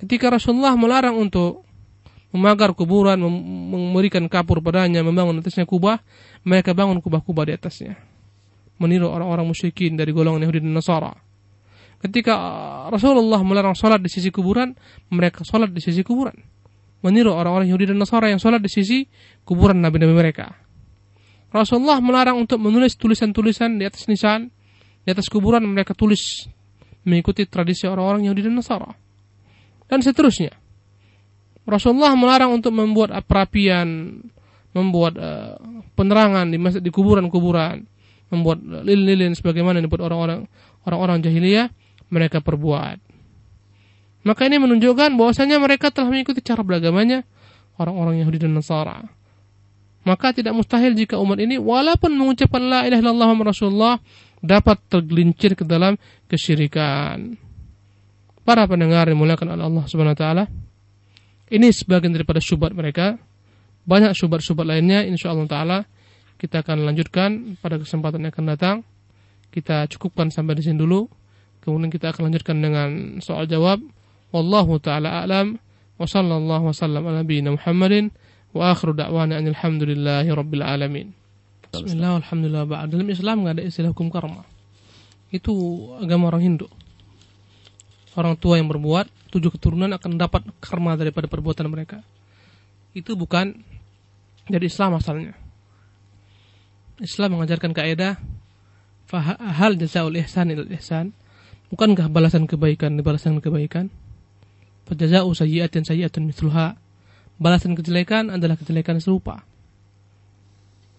Ketika Rasulullah melarang untuk memagar kuburan, memberikan kapur padanya, membangun atasnya kubah, mereka bangun kubah-kubah di atasnya. Meniru orang-orang musyrikin dari golongan Yahudi dan Nasara. Ketika Rasulullah melarang sholat di sisi kuburan, mereka sholat di sisi kuburan. Meniru orang-orang Yahudi dan Nasara yang sholat di sisi kuburan nabi-nabi mereka. Rasulullah melarang untuk menulis tulisan-tulisan di atas nisan, di atas kuburan mereka tulis mengikuti tradisi orang-orang Yahudi dan Nasara. Dan seterusnya. Rasulullah melarang untuk membuat perapian, membuat uh, penerangan di masjid di kuburan-kuburan, membuat lilin-lilin sebagaimana yang dibuat orang-orang orang-orang jahiliyah mereka perbuat. Maka ini menunjukkan bahwasanya mereka telah mengikuti cara beragamanya orang-orang Yahudi dan Nasara. Maka tidak mustahil jika umat ini walaupun mengucapkan la ilaha illallah Rasulullah dapat tergelincir ke dalam kesyirikan. Para pendengar dimuliakan oleh Allah Subhanahu wa taala. Ini sebagian daripada syubhat mereka. Banyak syubhat-syubhat lainnya insyaallah taala kita akan lanjutkan pada kesempatan yang akan datang. Kita cukupkan sampai di sini dulu. Kemudian kita akan lanjutkan dengan soal jawab. Wallahu taala a'lam wa sallallahu wasallam ala nabiyina Muhammadin wa akhiru da'wana alhamdulillahi rabbil alamin. Bismillah, alhamdulillah. Ba'd. Dalam Islam nggak ada istilah hukum karma. Itu agama orang Hindu. Orang tua yang berbuat tujuh keturunan akan dapat karma daripada perbuatan mereka. Itu bukan dari Islam asalnya. Islam mengajarkan kaidah hal jazaul ihsan ilal ihsan Bukankah balasan kebaikan balasan kebaikan? Fajaza'u sayyi'atin sayyi'atun mithluha. Balasan kejelekan adalah kejelekan serupa.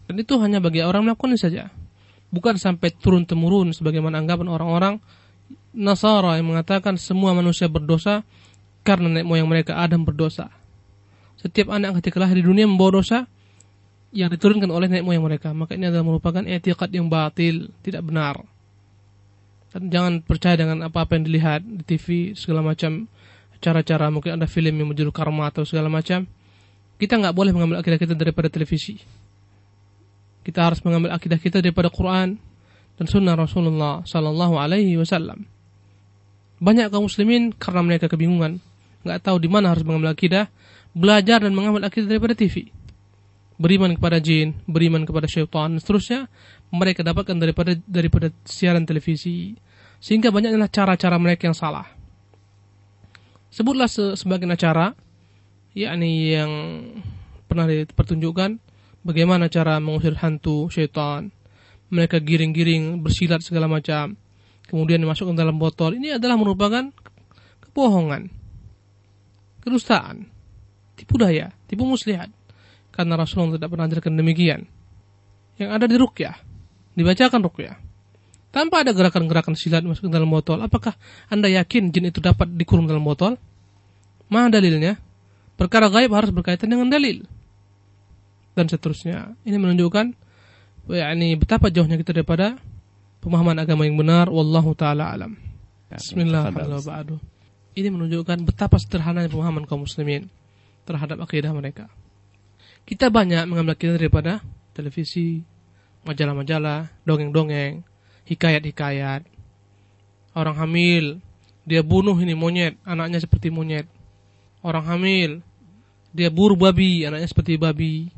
Dan itu hanya bagi orang melakukan saja. Bukan sampai turun temurun sebagaimana anggapan orang-orang Nasara yang mengatakan semua manusia berdosa karena nenek moyang mereka Adam berdosa. Setiap anak ketika lahir di dunia membawa dosa yang diturunkan oleh nenek moyang mereka. Maka ini adalah merupakan etikat yang batil, tidak benar. Dan jangan percaya dengan apa-apa yang dilihat di TV segala macam cara-cara mungkin ada film yang menjadi karma atau segala macam. Kita nggak boleh mengambil akidah kita daripada televisi. Kita harus mengambil akidah kita daripada Quran dan Sunnah Rasulullah Sallallahu Alaihi Wasallam. Banyak kaum muslimin karena mereka kebingungan, nggak tahu di mana harus mengambil akidah, belajar dan mengambil akidah daripada TV. Beriman kepada jin, beriman kepada syaitan, dan seterusnya mereka dapatkan daripada daripada siaran televisi sehingga banyaknya cara-cara mereka yang salah sebutlah se sebagian acara yakni yang pernah dipertunjukkan bagaimana cara mengusir hantu syaitan. Mereka giring-giring bersilat segala macam kemudian dimasukkan dalam botol. Ini adalah merupakan kebohongan kedustaan tipu daya tipu muslihat. Karena Rasulullah tidak pernah ajarkan demikian. Yang ada di rukyah dibacakan rukyah tanpa ada gerakan-gerakan silat masuk ke dalam botol, apakah Anda yakin jin itu dapat dikurung dalam botol? Mana dalilnya? Perkara gaib harus berkaitan dengan dalil. Dan seterusnya. Ini menunjukkan yakni betapa jauhnya kita daripada pemahaman agama yang benar wallahu taala alam. Ya, Bismillahirrahmanirrahim. Ini menunjukkan betapa sederhananya pemahaman kaum muslimin terhadap akidah mereka. Kita banyak mengambil akidah daripada televisi, majalah-majalah, dongeng-dongeng, hikayat-hikayat. Orang hamil, dia bunuh ini monyet, anaknya seperti monyet. Orang hamil, dia buru babi, anaknya seperti babi.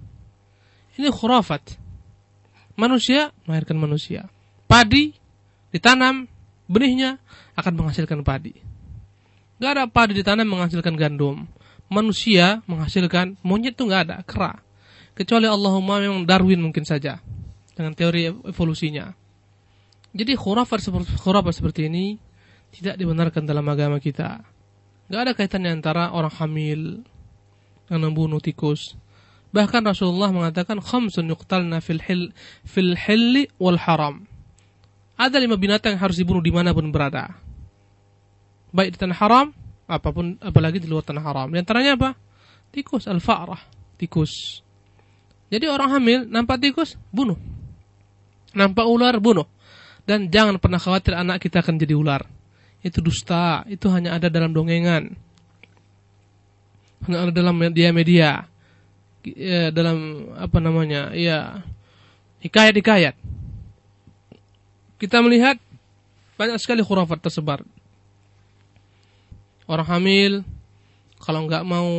Ini khurafat. Manusia melahirkan manusia. Padi ditanam, benihnya akan menghasilkan padi. Gak ada padi ditanam menghasilkan gandum. Manusia menghasilkan monyet itu gak ada, kera. Kecuali Allahumma memang Darwin mungkin saja dengan teori evolusinya. Jadi khurafat seperti khurafat seperti ini tidak dibenarkan dalam agama kita. Gak ada kaitannya antara orang hamil yang membunuh tikus. Bahkan Rasulullah mengatakan khamsun yuqtalna fil hil fil hilli wal haram. Ada lima binatang yang harus dibunuh di mana pun berada. Baik di tanah haram, apa pun apalagi di luar tanah haram. Di antaranya apa? Tikus, al-fa'rah, tikus. Jadi orang hamil nampak tikus, bunuh. Nampak ular, bunuh. Dan jangan pernah khawatir anak kita akan jadi ular. Itu dusta, itu hanya ada dalam dongengan. Hanya ada dalam media-media. Ya, dalam apa namanya? Ya, hikayat-hikayat. Kita melihat banyak sekali khurafat tersebar. Orang hamil kalau nggak mau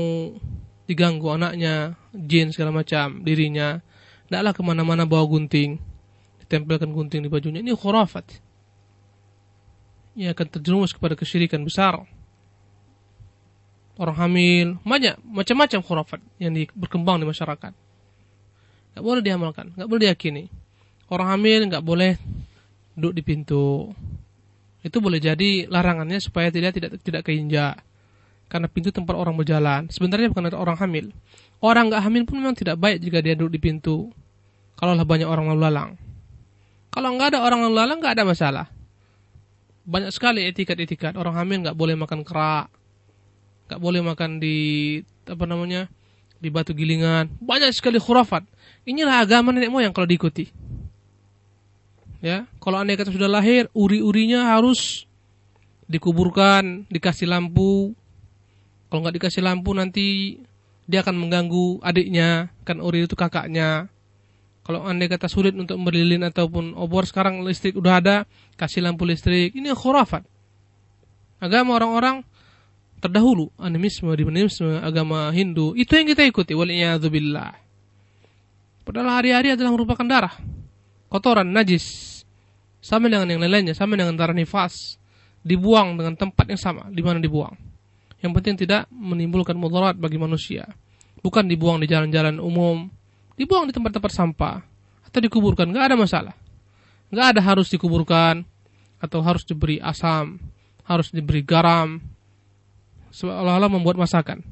diganggu anaknya, jin segala macam, dirinya, tidaklah ke mana-mana bawa gunting, ditempelkan gunting di bajunya. Ini khurafat. Ia akan terjerumus kepada kesyirikan besar. Orang hamil, banyak macam-macam khurafat yang berkembang di masyarakat. Gak boleh diamalkan, gak boleh diyakini. Orang hamil gak boleh duduk di pintu. Itu boleh jadi larangannya supaya tidak tidak tidak keinjak karena pintu tempat orang berjalan. Sebenarnya bukan ada orang hamil. Orang nggak hamil pun memang tidak baik jika dia duduk di pintu. Kalaulah banyak orang lalu lalang. Kalau nggak ada orang lalu lalang nggak ada masalah. Banyak sekali etikat-etikat. Orang hamil nggak boleh makan kerak, nggak boleh makan di apa namanya di batu gilingan. Banyak sekali khurafat. Inilah agama nenek moyang kalau diikuti. Ya, kalau anda kata sudah lahir, uri-urinya harus dikuburkan, dikasih lampu, kalau nggak dikasih lampu nanti dia akan mengganggu adiknya, kan Uri itu kakaknya. Kalau anda kata sulit untuk berlilin ataupun obor sekarang listrik udah ada, kasih lampu listrik. Ini khurafat. Agama orang-orang terdahulu, animisme, divinisme, agama Hindu, itu yang kita ikuti. Waliyadzubillah. Padahal hari-hari adalah merupakan darah. Kotoran, najis. Sama dengan yang lainnya, sama dengan darah nifas. Dibuang dengan tempat yang sama, di mana dibuang. Yang penting tidak menimbulkan mudarat bagi manusia. Bukan dibuang di jalan-jalan umum, dibuang di tempat-tempat sampah atau dikuburkan, nggak ada masalah. Nggak ada harus dikuburkan atau harus diberi asam, harus diberi garam, seolah-olah membuat masakan.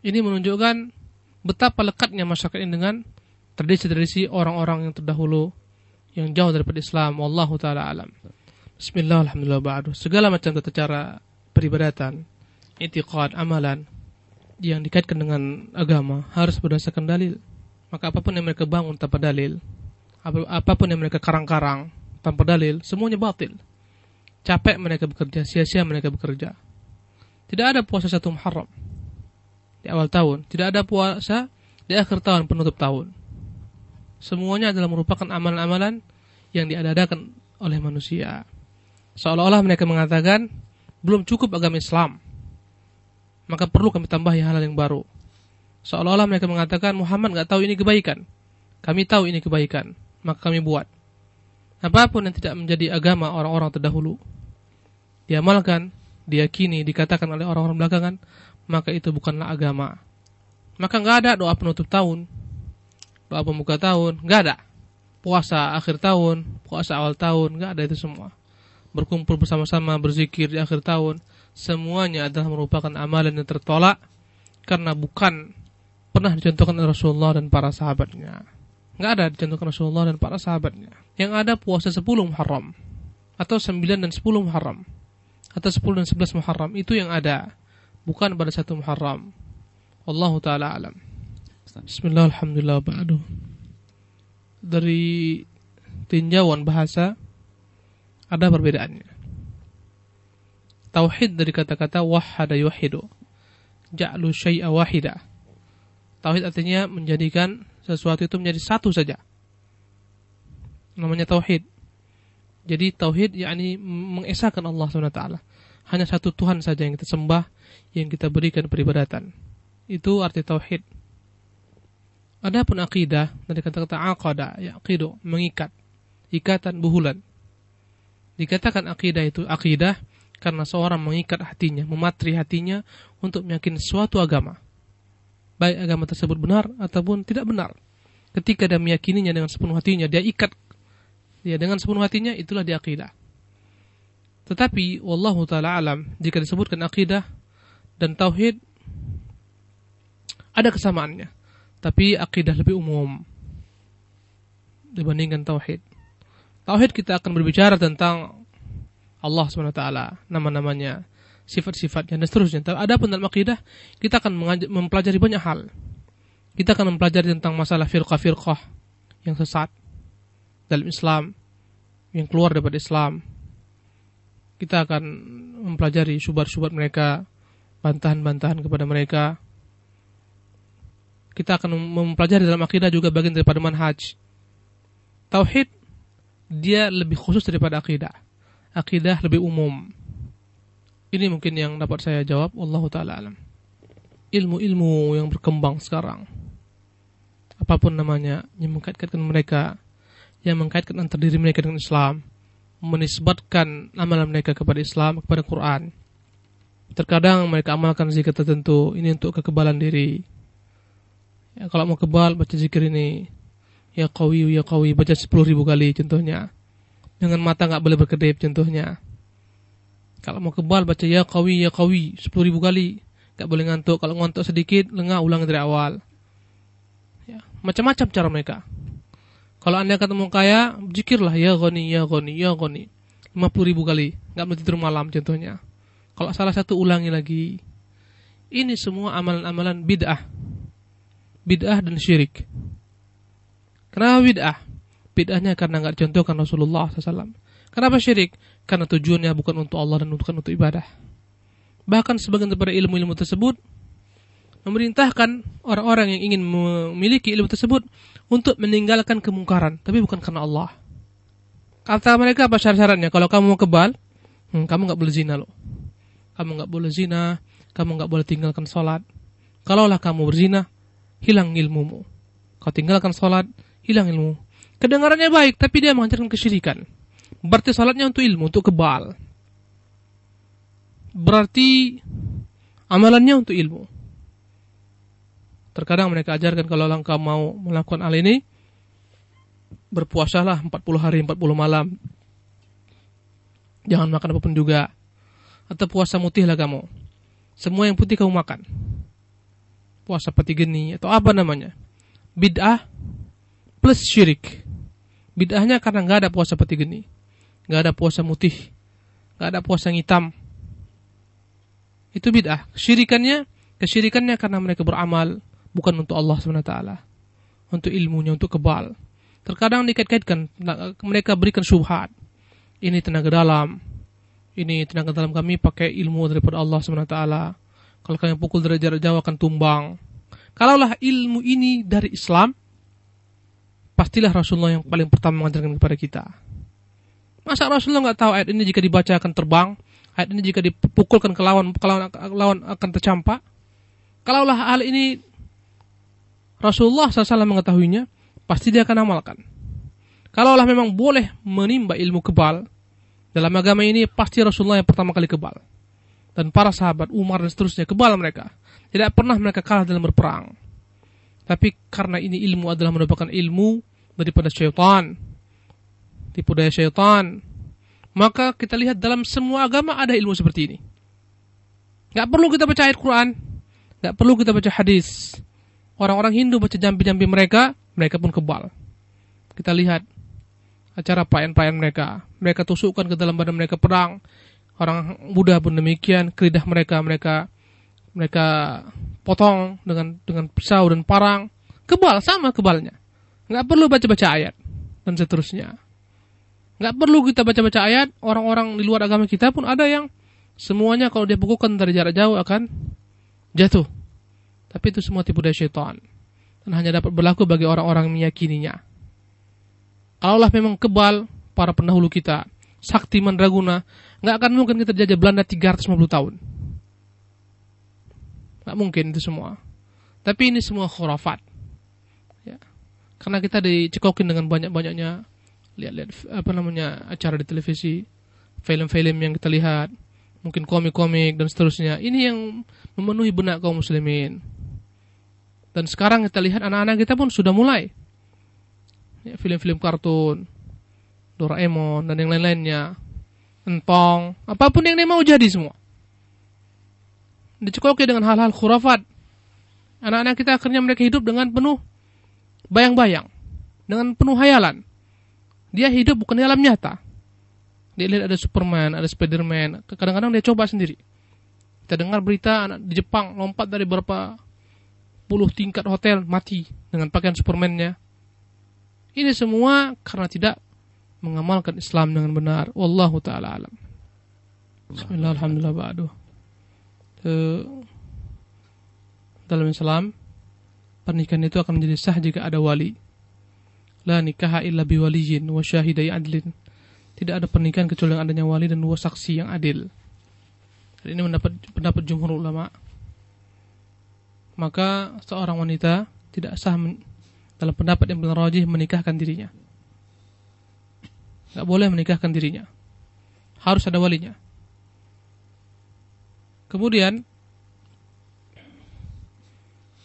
Ini menunjukkan betapa lekatnya masyarakat ini dengan tradisi-tradisi orang-orang yang terdahulu yang jauh daripada Islam. Wallahu taala alam. Bismillah, alhamdulillah, Segala macam tata cara peribadatan itiqad, amalan yang dikaitkan dengan agama harus berdasarkan dalil. Maka apa pun yang mereka bangun tanpa dalil, apa pun yang mereka karang-karang tanpa dalil, semuanya batil. Capek mereka bekerja, sia-sia mereka bekerja. Tidak ada puasa satu Muharram di awal tahun, tidak ada puasa di akhir tahun penutup tahun. Semuanya adalah merupakan amalan-amalan yang diadakan oleh manusia. Seolah-olah mereka mengatakan belum cukup agama Islam maka perlu kami tambah hal-hal yang baru. Seolah-olah mereka mengatakan Muhammad nggak tahu ini kebaikan. Kami tahu ini kebaikan, maka kami buat. Apa pun yang tidak menjadi agama orang-orang terdahulu, diamalkan, diyakini, dikatakan oleh orang-orang belakangan, maka itu bukanlah agama. Maka nggak ada doa penutup tahun, doa pembuka tahun, nggak ada. Puasa akhir tahun, puasa awal tahun, nggak ada itu semua. Berkumpul bersama-sama, berzikir di akhir tahun, semuanya adalah merupakan amalan yang tertolak karena bukan pernah dicontohkan Rasulullah dan para sahabatnya. Nggak ada dicontohkan Rasulullah dan para sahabatnya. Yang ada puasa 10 Muharram atau 9 dan 10 Muharram atau 10 dan 11 Muharram itu yang ada bukan pada satu Muharram. Allah taala alam. Bismillah alhamdulillah. Dari tinjauan bahasa ada perbedaannya. Tauhid dari kata-kata wahada yuhidu. Ja'lu syai'a wahida. Tauhid artinya menjadikan sesuatu itu menjadi satu saja. Namanya tauhid. Jadi tauhid yakni mengesahkan Allah SWT. Hanya satu Tuhan saja yang kita sembah, yang kita berikan peribadatan. Itu arti tauhid. Adapun akidah dari kata-kata aqada, yaqidu, mengikat, ikatan buhulan. Dikatakan akidah itu akidah karena seorang mengikat hatinya, mematri hatinya untuk meyakini suatu agama. Baik agama tersebut benar ataupun tidak benar. Ketika dia meyakininya dengan sepenuh hatinya, dia ikat dia dengan sepenuh hatinya, itulah dia akidah. Tetapi wallahu taala alam, jika disebutkan akidah dan tauhid ada kesamaannya. Tapi akidah lebih umum dibandingkan tauhid. Tauhid kita akan berbicara tentang Allah SWT, nama-namanya, sifat-sifatnya dan seterusnya. Tapi ada pun dalam akidah kita akan mempelajari banyak hal. Kita akan mempelajari tentang masalah firqah-firqah yang sesat dalam Islam, yang keluar daripada Islam. Kita akan mempelajari syubhat-syubhat mereka, bantahan-bantahan kepada mereka. Kita akan mempelajari dalam akidah juga bagian daripada manhaj. Tauhid dia lebih khusus daripada akidah. Akidah lebih umum. Ini mungkin yang dapat saya jawab. Allah taala alam. Ilmu-ilmu yang berkembang sekarang, apa pun namanya, yang mengkaitkan mereka, yang mengkaitkan antara diri mereka dengan Islam, menisbatkan amalan mereka kepada Islam, kepada Quran, Terkadang mereka amalkan zikir tertentu ini untuk kekebalan diri. Ya, kalau mau kebal baca zikir ini. Ya kawi ya kawi baca sepuluh ribu kali contohnya. Dengan mata nggak boleh berkedip contohnya. Kalau mau kebal baca ya kawi ya kawi sepuluh ribu kali. Nggak boleh ngantuk. Kalau ngantuk sedikit lengah ulang dari awal. Ya, macam-macam cara mereka. Kalau anda ketemu kaya, zikirlah ya goni ya goni ya goni. puluh ribu kali, nggak mau tidur malam contohnya. Kalau salah satu ulangi lagi. Ini semua amalan-amalan bid'ah. Bid'ah dan syirik. Kenapa bid'ah? Bid'ahnya karena nggak contohkan Rasulullah SAW. Kenapa syirik? Karena tujuannya bukan untuk Allah dan bukan untuk ibadah. Bahkan sebagian daripada ilmu-ilmu tersebut memerintahkan orang-orang yang ingin memiliki ilmu tersebut untuk meninggalkan kemungkaran, tapi bukan karena Allah. Kata mereka apa syarat-syaratnya? Kalau kamu mau kebal, hmm, kamu nggak boleh zina loh kamu nggak boleh zina, kamu nggak boleh tinggalkan sholat. Kalaulah kamu berzina, hilang ilmumu. Kau tinggalkan sholat, hilang ilmu. Kedengarannya baik, tapi dia mengajarkan kesyirikan. Berarti sholatnya untuk ilmu, untuk kebal. Berarti amalannya untuk ilmu. Terkadang mereka ajarkan kalau engkau mau melakukan hal ini, berpuasalah 40 hari 40 malam. Jangan makan apa pun juga atau puasa mutih lah kamu. Semua yang putih kamu makan. Puasa peti geni atau apa namanya. Bid'ah plus syirik. Bid'ahnya karena nggak ada puasa peti geni. Nggak ada puasa mutih. Nggak ada puasa hitam. Itu bid'ah. Syirikannya, kesyirikannya karena mereka beramal bukan untuk Allah SWT. Untuk ilmunya, untuk kebal. Terkadang dikait-kaitkan, mereka berikan subhat. Ini tenaga dalam, ini tenaga dalam kami pakai ilmu daripada Allah SWT. Kalau kalian pukul dari jarak jauh akan tumbang. Kalaulah ilmu ini dari Islam, pastilah Rasulullah yang paling pertama mengajarkan kepada kita. Masa Rasulullah nggak tahu ayat ini jika dibaca akan terbang, ayat ini jika dipukulkan ke lawan, ke lawan, lawan akan tercampak. Kalaulah hal ini Rasulullah SAW mengetahuinya, pasti dia akan amalkan. Kalaulah memang boleh menimba ilmu kebal, dalam agama ini pasti Rasulullah yang pertama kali kebal. Dan para sahabat, Umar dan seterusnya kebal mereka. Tidak pernah mereka kalah dalam berperang. Tapi karena ini ilmu adalah merupakan ilmu daripada syaitan. Tipu daya syaitan. Maka kita lihat dalam semua agama ada ilmu seperti ini. Gak perlu kita baca ayat Quran. Gak perlu kita baca hadis. Orang-orang Hindu baca jambi-jambi mereka, mereka pun kebal. Kita lihat acara payan-payan mereka. Mereka tusukkan ke dalam badan mereka perang. Orang muda pun demikian, keridah mereka mereka mereka potong dengan dengan pisau dan parang. Kebal sama kebalnya. Nggak perlu baca-baca ayat dan seterusnya. Nggak perlu kita baca-baca ayat. Orang-orang di luar agama kita pun ada yang semuanya kalau dia pukulkan dari jarak jauh akan jatuh. Tapi itu semua tipu daya syaitan. Dan hanya dapat berlaku bagi orang-orang yang meyakininya. Allah memang kebal para pendahulu kita, sakti mandraguna, nggak akan mungkin kita jajah Belanda 350 tahun. Nggak mungkin itu semua. Tapi ini semua khurafat. Ya. Karena kita dicekokin dengan banyak-banyaknya lihat-lihat apa namanya acara di televisi, film-film yang kita lihat, mungkin komik-komik dan seterusnya. Ini yang memenuhi benak kaum muslimin. Dan sekarang kita lihat anak-anak kita pun sudah mulai ya, film-film kartun, Doraemon dan yang lain-lainnya, entong, apa pun yang dia mau jadi semua. Dicekoki dengan hal-hal khurafat Anak-anak kita akhirnya mereka hidup dengan penuh bayang-bayang, dengan penuh hayalan. Dia hidup bukan di alam nyata. Dia lihat ada Superman, ada Spiderman. Kadang-kadang dia coba sendiri. Kita dengar berita anak di Jepang lompat dari beberapa puluh tingkat hotel mati dengan pakaian Supermannya. Ini semua karena tidak mengamalkan Islam dengan benar. Wallahu taala alam. Bismillah, alhamdulillah, ba'du. dalam Islam, pernikahan itu akan menjadi sah jika ada wali. La nikaha illa biwaliyin wa syahidai adlin. Tidak ada pernikahan kecuali yang adanya wali dan dua saksi yang adil. Dan ini mendapat pendapat jumhur ulama. Maka seorang wanita tidak sah dalam pendapat yang benar rajih menikahkan dirinya. Tidak boleh menikahkan dirinya. Harus ada walinya. Kemudian,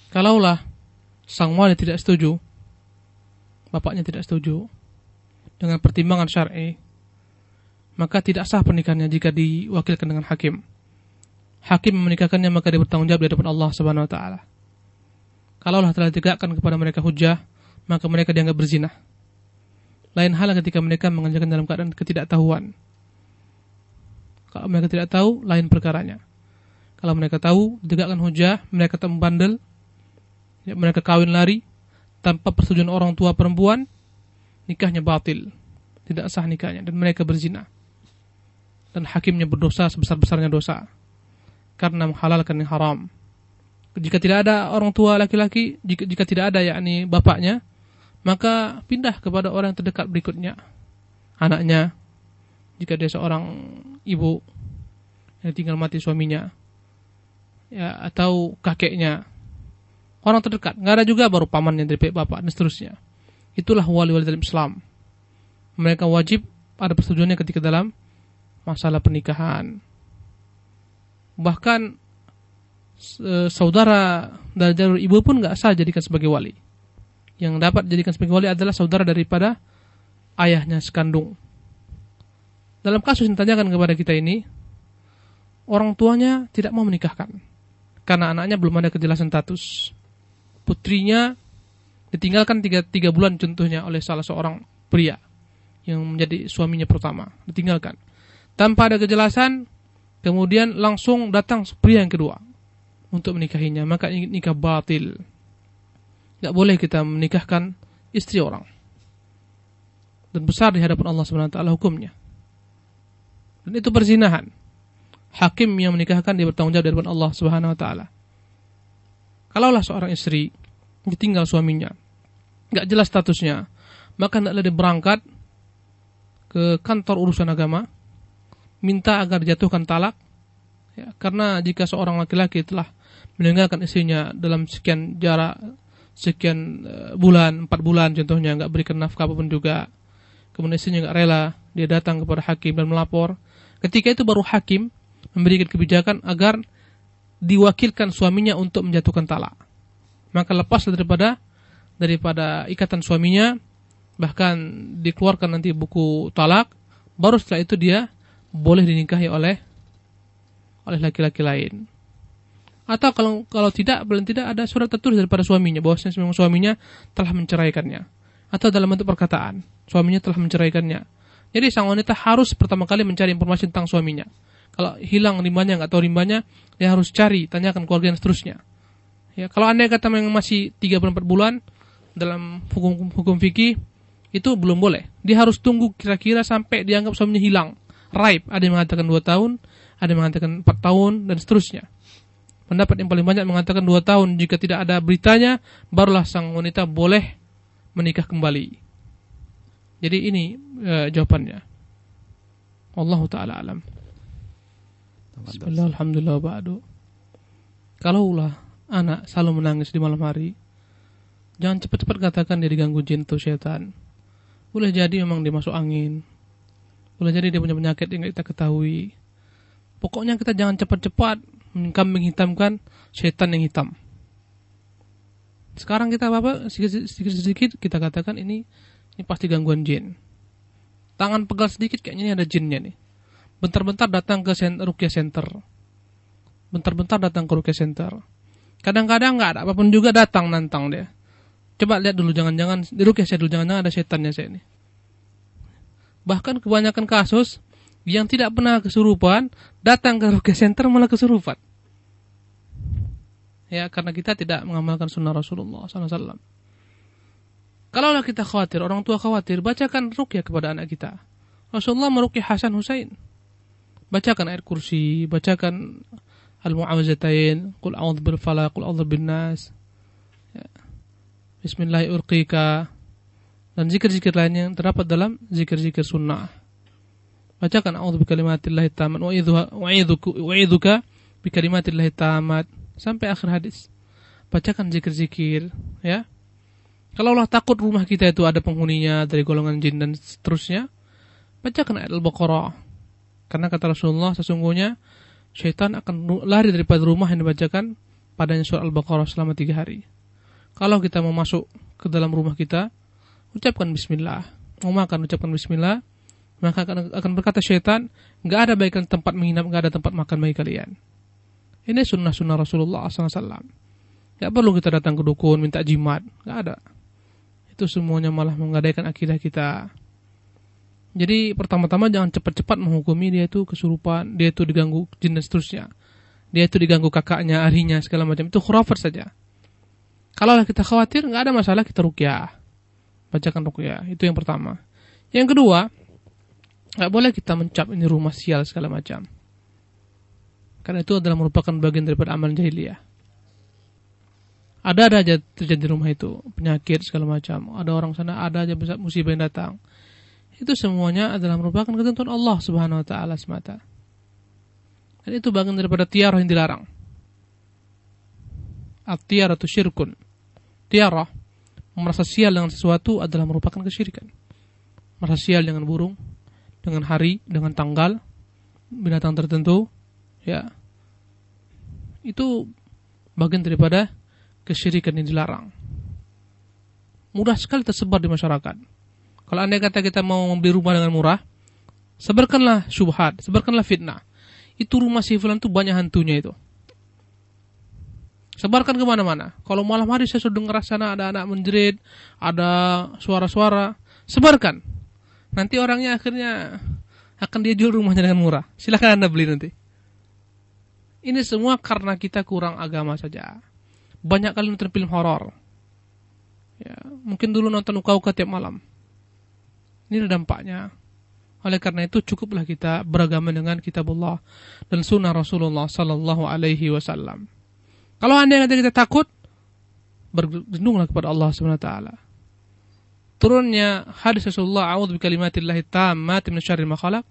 kalaulah sang wali tidak setuju, bapaknya tidak setuju dengan pertimbangan syar'i, maka tidak sah pernikahannya jika diwakilkan dengan hakim. Hakim menikahkannya maka dia bertanggung jawab di hadapan Allah Subhanahu wa taala. Kalaulah telah ditegakkan kepada mereka hujah, maka mereka dianggap berzina. Lain hal ketika mereka mengerjakan dalam keadaan ketidaktahuan. Kalau mereka tidak tahu, lain perkaranya. Kalau mereka tahu, ditegakkan hujah, mereka tak membandel, ya, mereka kawin lari, tanpa persetujuan orang tua perempuan, nikahnya batil. Tidak sah nikahnya, dan mereka berzina dan hakimnya berdosa sebesar-besarnya dosa karena menghalalkan yang haram. Jika tidak ada orang tua laki-laki, jika jika tidak ada yakni bapaknya, maka pindah kepada orang terdekat berikutnya. Anaknya, jika dia seorang ibu yang tinggal mati suaminya, ya atau kakeknya, orang terdekat. Nggak ada juga baru pamannya dari pihak bapak dan seterusnya. Itulah wali-wali dalam Islam. Mereka wajib ada persetujuannya ketika dalam masalah pernikahan. Bahkan saudara dari jalur ibu pun nggak sah jadikan sebagai wali. Yang dapat jadikan sebagai wali adalah saudara daripada ayahnya sekandung. Dalam kasus yang ditanyakan kepada kita ini, orang tuanya tidak mau menikahkan karena anaknya belum ada kejelasan status. Putrinya ditinggalkan tiga, tiga bulan contohnya oleh salah seorang pria yang menjadi suaminya pertama, ditinggalkan tanpa ada kejelasan, kemudian langsung datang pria yang kedua untuk menikahinya, maka nikah batil. Gak boleh kita menikahkan istri orang. Dan besar di hadapan Allah SWT hukumnya. Dan itu perzinahan. Hakim yang menikahkan dia bertanggung jawab di hadapan Allah Subhanahu wa taala. Kalaulah seorang istri ditinggal suaminya, gak jelas statusnya, maka hendaklah dia berangkat ke kantor urusan agama minta agar dijatuhkan talak ya, karena jika seorang laki-laki telah meninggalkan istrinya dalam sekian jarak sekian uh, bulan empat bulan contohnya nggak berikan nafkah apa pun juga kemudian istrinya nggak rela dia datang kepada hakim dan melapor. Ketika itu baru hakim memberikan kebijakan agar diwakilkan suaminya untuk menjatuhkan talak maka lepas daripada daripada ikatan suaminya bahkan dikeluarkan nanti buku talak baru setelah itu dia boleh dinikahi oleh oleh laki-laki lain. Atau kalau kalau tidak belum tidak ada surat tertulis daripada suaminya bahwasanya memang suaminya telah menceraikannya. Atau dalam bentuk perkataan, suaminya telah menceraikannya. Jadi sang wanita harus pertama kali mencari informasi tentang suaminya. Kalau hilang rimbanya nggak tahu rimbanya, dia harus cari, tanyakan keluarga dan seterusnya. Ya, kalau anda kata memang masih 34 bulan dalam hukum hukum fikih itu belum boleh. Dia harus tunggu kira-kira sampai dianggap suaminya hilang raib. Ada yang mengatakan dua tahun, ada yang mengatakan empat tahun, dan seterusnya. Pendapat yang paling banyak mengatakan dua tahun. Jika tidak ada beritanya, barulah sang wanita boleh menikah kembali. Jadi ini e, jawabannya. Allah Ta'ala alam. Bismillah, alhamdulillah, ba'du. Kalaulah anak selalu menangis di malam hari, jangan cepat-cepat katakan dia diganggu jin atau syaitan. Boleh jadi memang dia masuk angin, boleh jadi dia punya penyakit yang kita ketahui. Pokoknya kita jangan cepat-cepat kambing hitamkan setan yang hitam. Sekarang kita apa sedikit-sedikit kita katakan ini ini pasti gangguan jin. Tangan pegal sedikit kayaknya ini ada jinnya nih. Bentar-bentar datang ke rukia center. Bentar-bentar datang ke rukia center. Kadang-kadang nggak ada apa pun juga datang nantang dia. Coba lihat dulu jangan-jangan di rukyah saya dulu jangan-jangan ada setannya saya ini. Bahkan kebanyakan kasus yang tidak pernah kesurupan datang ke rukyah center malah kesurupan. Ya karena kita tidak mengamalkan sunnah Rasulullah SAW. Kalau kita khawatir, orang tua khawatir, bacakan rukyah kepada anak kita. Rasulullah merukyah Hasan Husain. Bacakan ayat kursi, bacakan al-mu'awizatain, qul a'udzu bil falaq, qul a'udzu bin nas. Ya. Bismillahirrahmanirrahim. Dan zikir-zikir lainnya yang terdapat dalam zikir-zikir sunnah. Bacakan a'udzu bi kalimatillahi tammat wa idzuka bi kalimatillahi tammat sampai akhir hadis. Bacakan zikir-zikir, ya. Kalau Allah takut rumah kita itu ada penghuninya dari golongan jin dan seterusnya, bacakan ayat Al-Baqarah. Karena kata Rasulullah sesungguhnya syaitan akan lari daripada rumah yang dibacakan padanya surah Al-Baqarah selama tiga hari. Kalau kita mau masuk ke dalam rumah kita, ucapkan bismillah. Mau makan, ucapkan bismillah. Maka akan, berkata syaitan, nggak ada baikan tempat menginap, nggak ada tempat makan bagi kalian. Ini sunnah-sunnah Rasulullah SAW. Gak perlu kita datang ke dukun, minta jimat. Gak ada. Itu semuanya malah menggadaikan akidah kita. Jadi pertama-tama jangan cepat-cepat menghukumi dia itu kesurupan, dia itu diganggu jin dan seterusnya. Dia itu diganggu kakaknya, arinya, segala macam. Itu khurafat saja. Kalau kita khawatir, nggak ada masalah kita rukyah. Bacakan rukyah. Itu yang pertama. Yang kedua, nggak boleh kita mencap ini rumah sial segala macam. Karena itu adalah merupakan bagian daripada amal jahiliyah. Ada-ada aja terjadi di rumah itu, penyakit segala macam. Ada orang sana, ada aja musibah yang datang itu semuanya adalah merupakan ketentuan Allah Subhanahu wa taala semata. Dan itu bagian daripada tiarah yang dilarang. At-tiarah itu syirkun. Tiarah merasa sial dengan sesuatu adalah merupakan kesyirikan. Merasa sial dengan burung, dengan hari, dengan tanggal, binatang tertentu, ya. Itu bagian daripada kesyirikan yang dilarang. Mudah sekali tersebar di masyarakat kalau anda kata kita mau membeli rumah dengan murah, sebarkanlah syubhat, sebarkanlah fitnah. Itu rumah si fulan itu banyak hantunya itu. Sebarkan ke mana-mana. Kalau malam hari saya sudah dengar sana ada anak menjerit, ada suara-suara, sebarkan. Nanti orangnya akhirnya akan dia jual rumahnya dengan murah. Silahkan anda beli nanti. Ini semua karena kita kurang agama saja. Banyak kali nonton film horor. Ya, mungkin dulu nonton uka-uka tiap malam. Ini dampaknya. Oleh karena itu cukuplah kita beragama dengan kitabullah dan sunnah Rasulullah sallallahu alaihi wasallam. Kalau anda yang kita takut, berlindunglah kepada Allah Subhanahu wa taala. Turunnya hadis Rasulullah a'udzu bikalimatillahi tammati min syarri ma khalaq.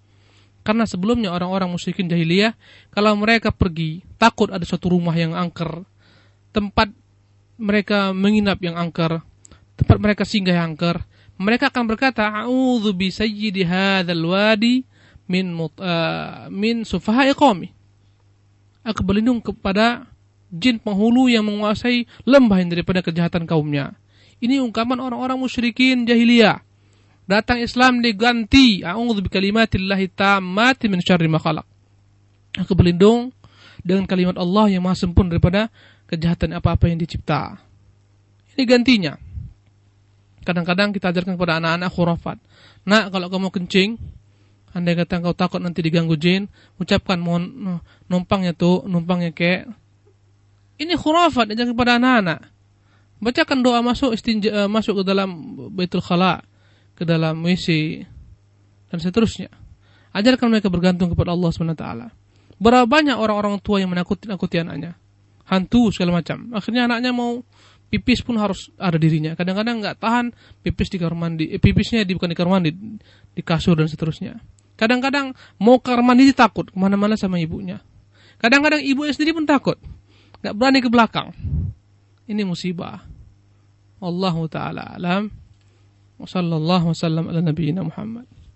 Karena sebelumnya orang-orang musyrikin jahiliyah kalau mereka pergi takut ada suatu rumah yang angker, tempat mereka menginap yang angker, tempat mereka singgah yang angker, mereka akan berkata, "A'udzu bi sayyidi hadzal wadi min uh, min sufaha'i qaumi." Aku berlindung kepada jin penghulu yang menguasai lembah yang daripada kejahatan kaumnya. Ini ungkapan orang-orang musyrikin jahiliyah. Datang Islam diganti, "A'udzu bi kalimatillahi tammati min syarri ma khalaq." Aku berlindung dengan kalimat Allah yang maha sempurna daripada kejahatan apa-apa yang dicipta. Ini gantinya. Kadang-kadang kita ajarkan kepada anak-anak khurafat. Nak, kalau kamu kencing, andai kata engkau takut nanti diganggu jin, ucapkan mohon numpangnya tuh, numpangnya kek. Ini khurafat ajarkan kepada anak-anak. Bacakan doa masuk istinja, uh, masuk ke dalam Baitul Khala, ke dalam WC dan seterusnya. Ajarkan mereka bergantung kepada Allah SWT. Berapa banyak orang-orang tua yang menakuti-nakuti anaknya? Hantu segala macam. Akhirnya anaknya mau pipis pun harus ada dirinya. Kadang-kadang nggak tahan pipis di kamar mandi, eh, pipisnya di bukan di kamar mandi, di kasur dan seterusnya. Kadang-kadang mau kamar mandi takut ke mana-mana sama ibunya. Kadang-kadang ibu sendiri pun takut, nggak berani ke belakang. Ini musibah. Allah taala alam. Wassallallahu wasallam ala nabiyina Muhammad.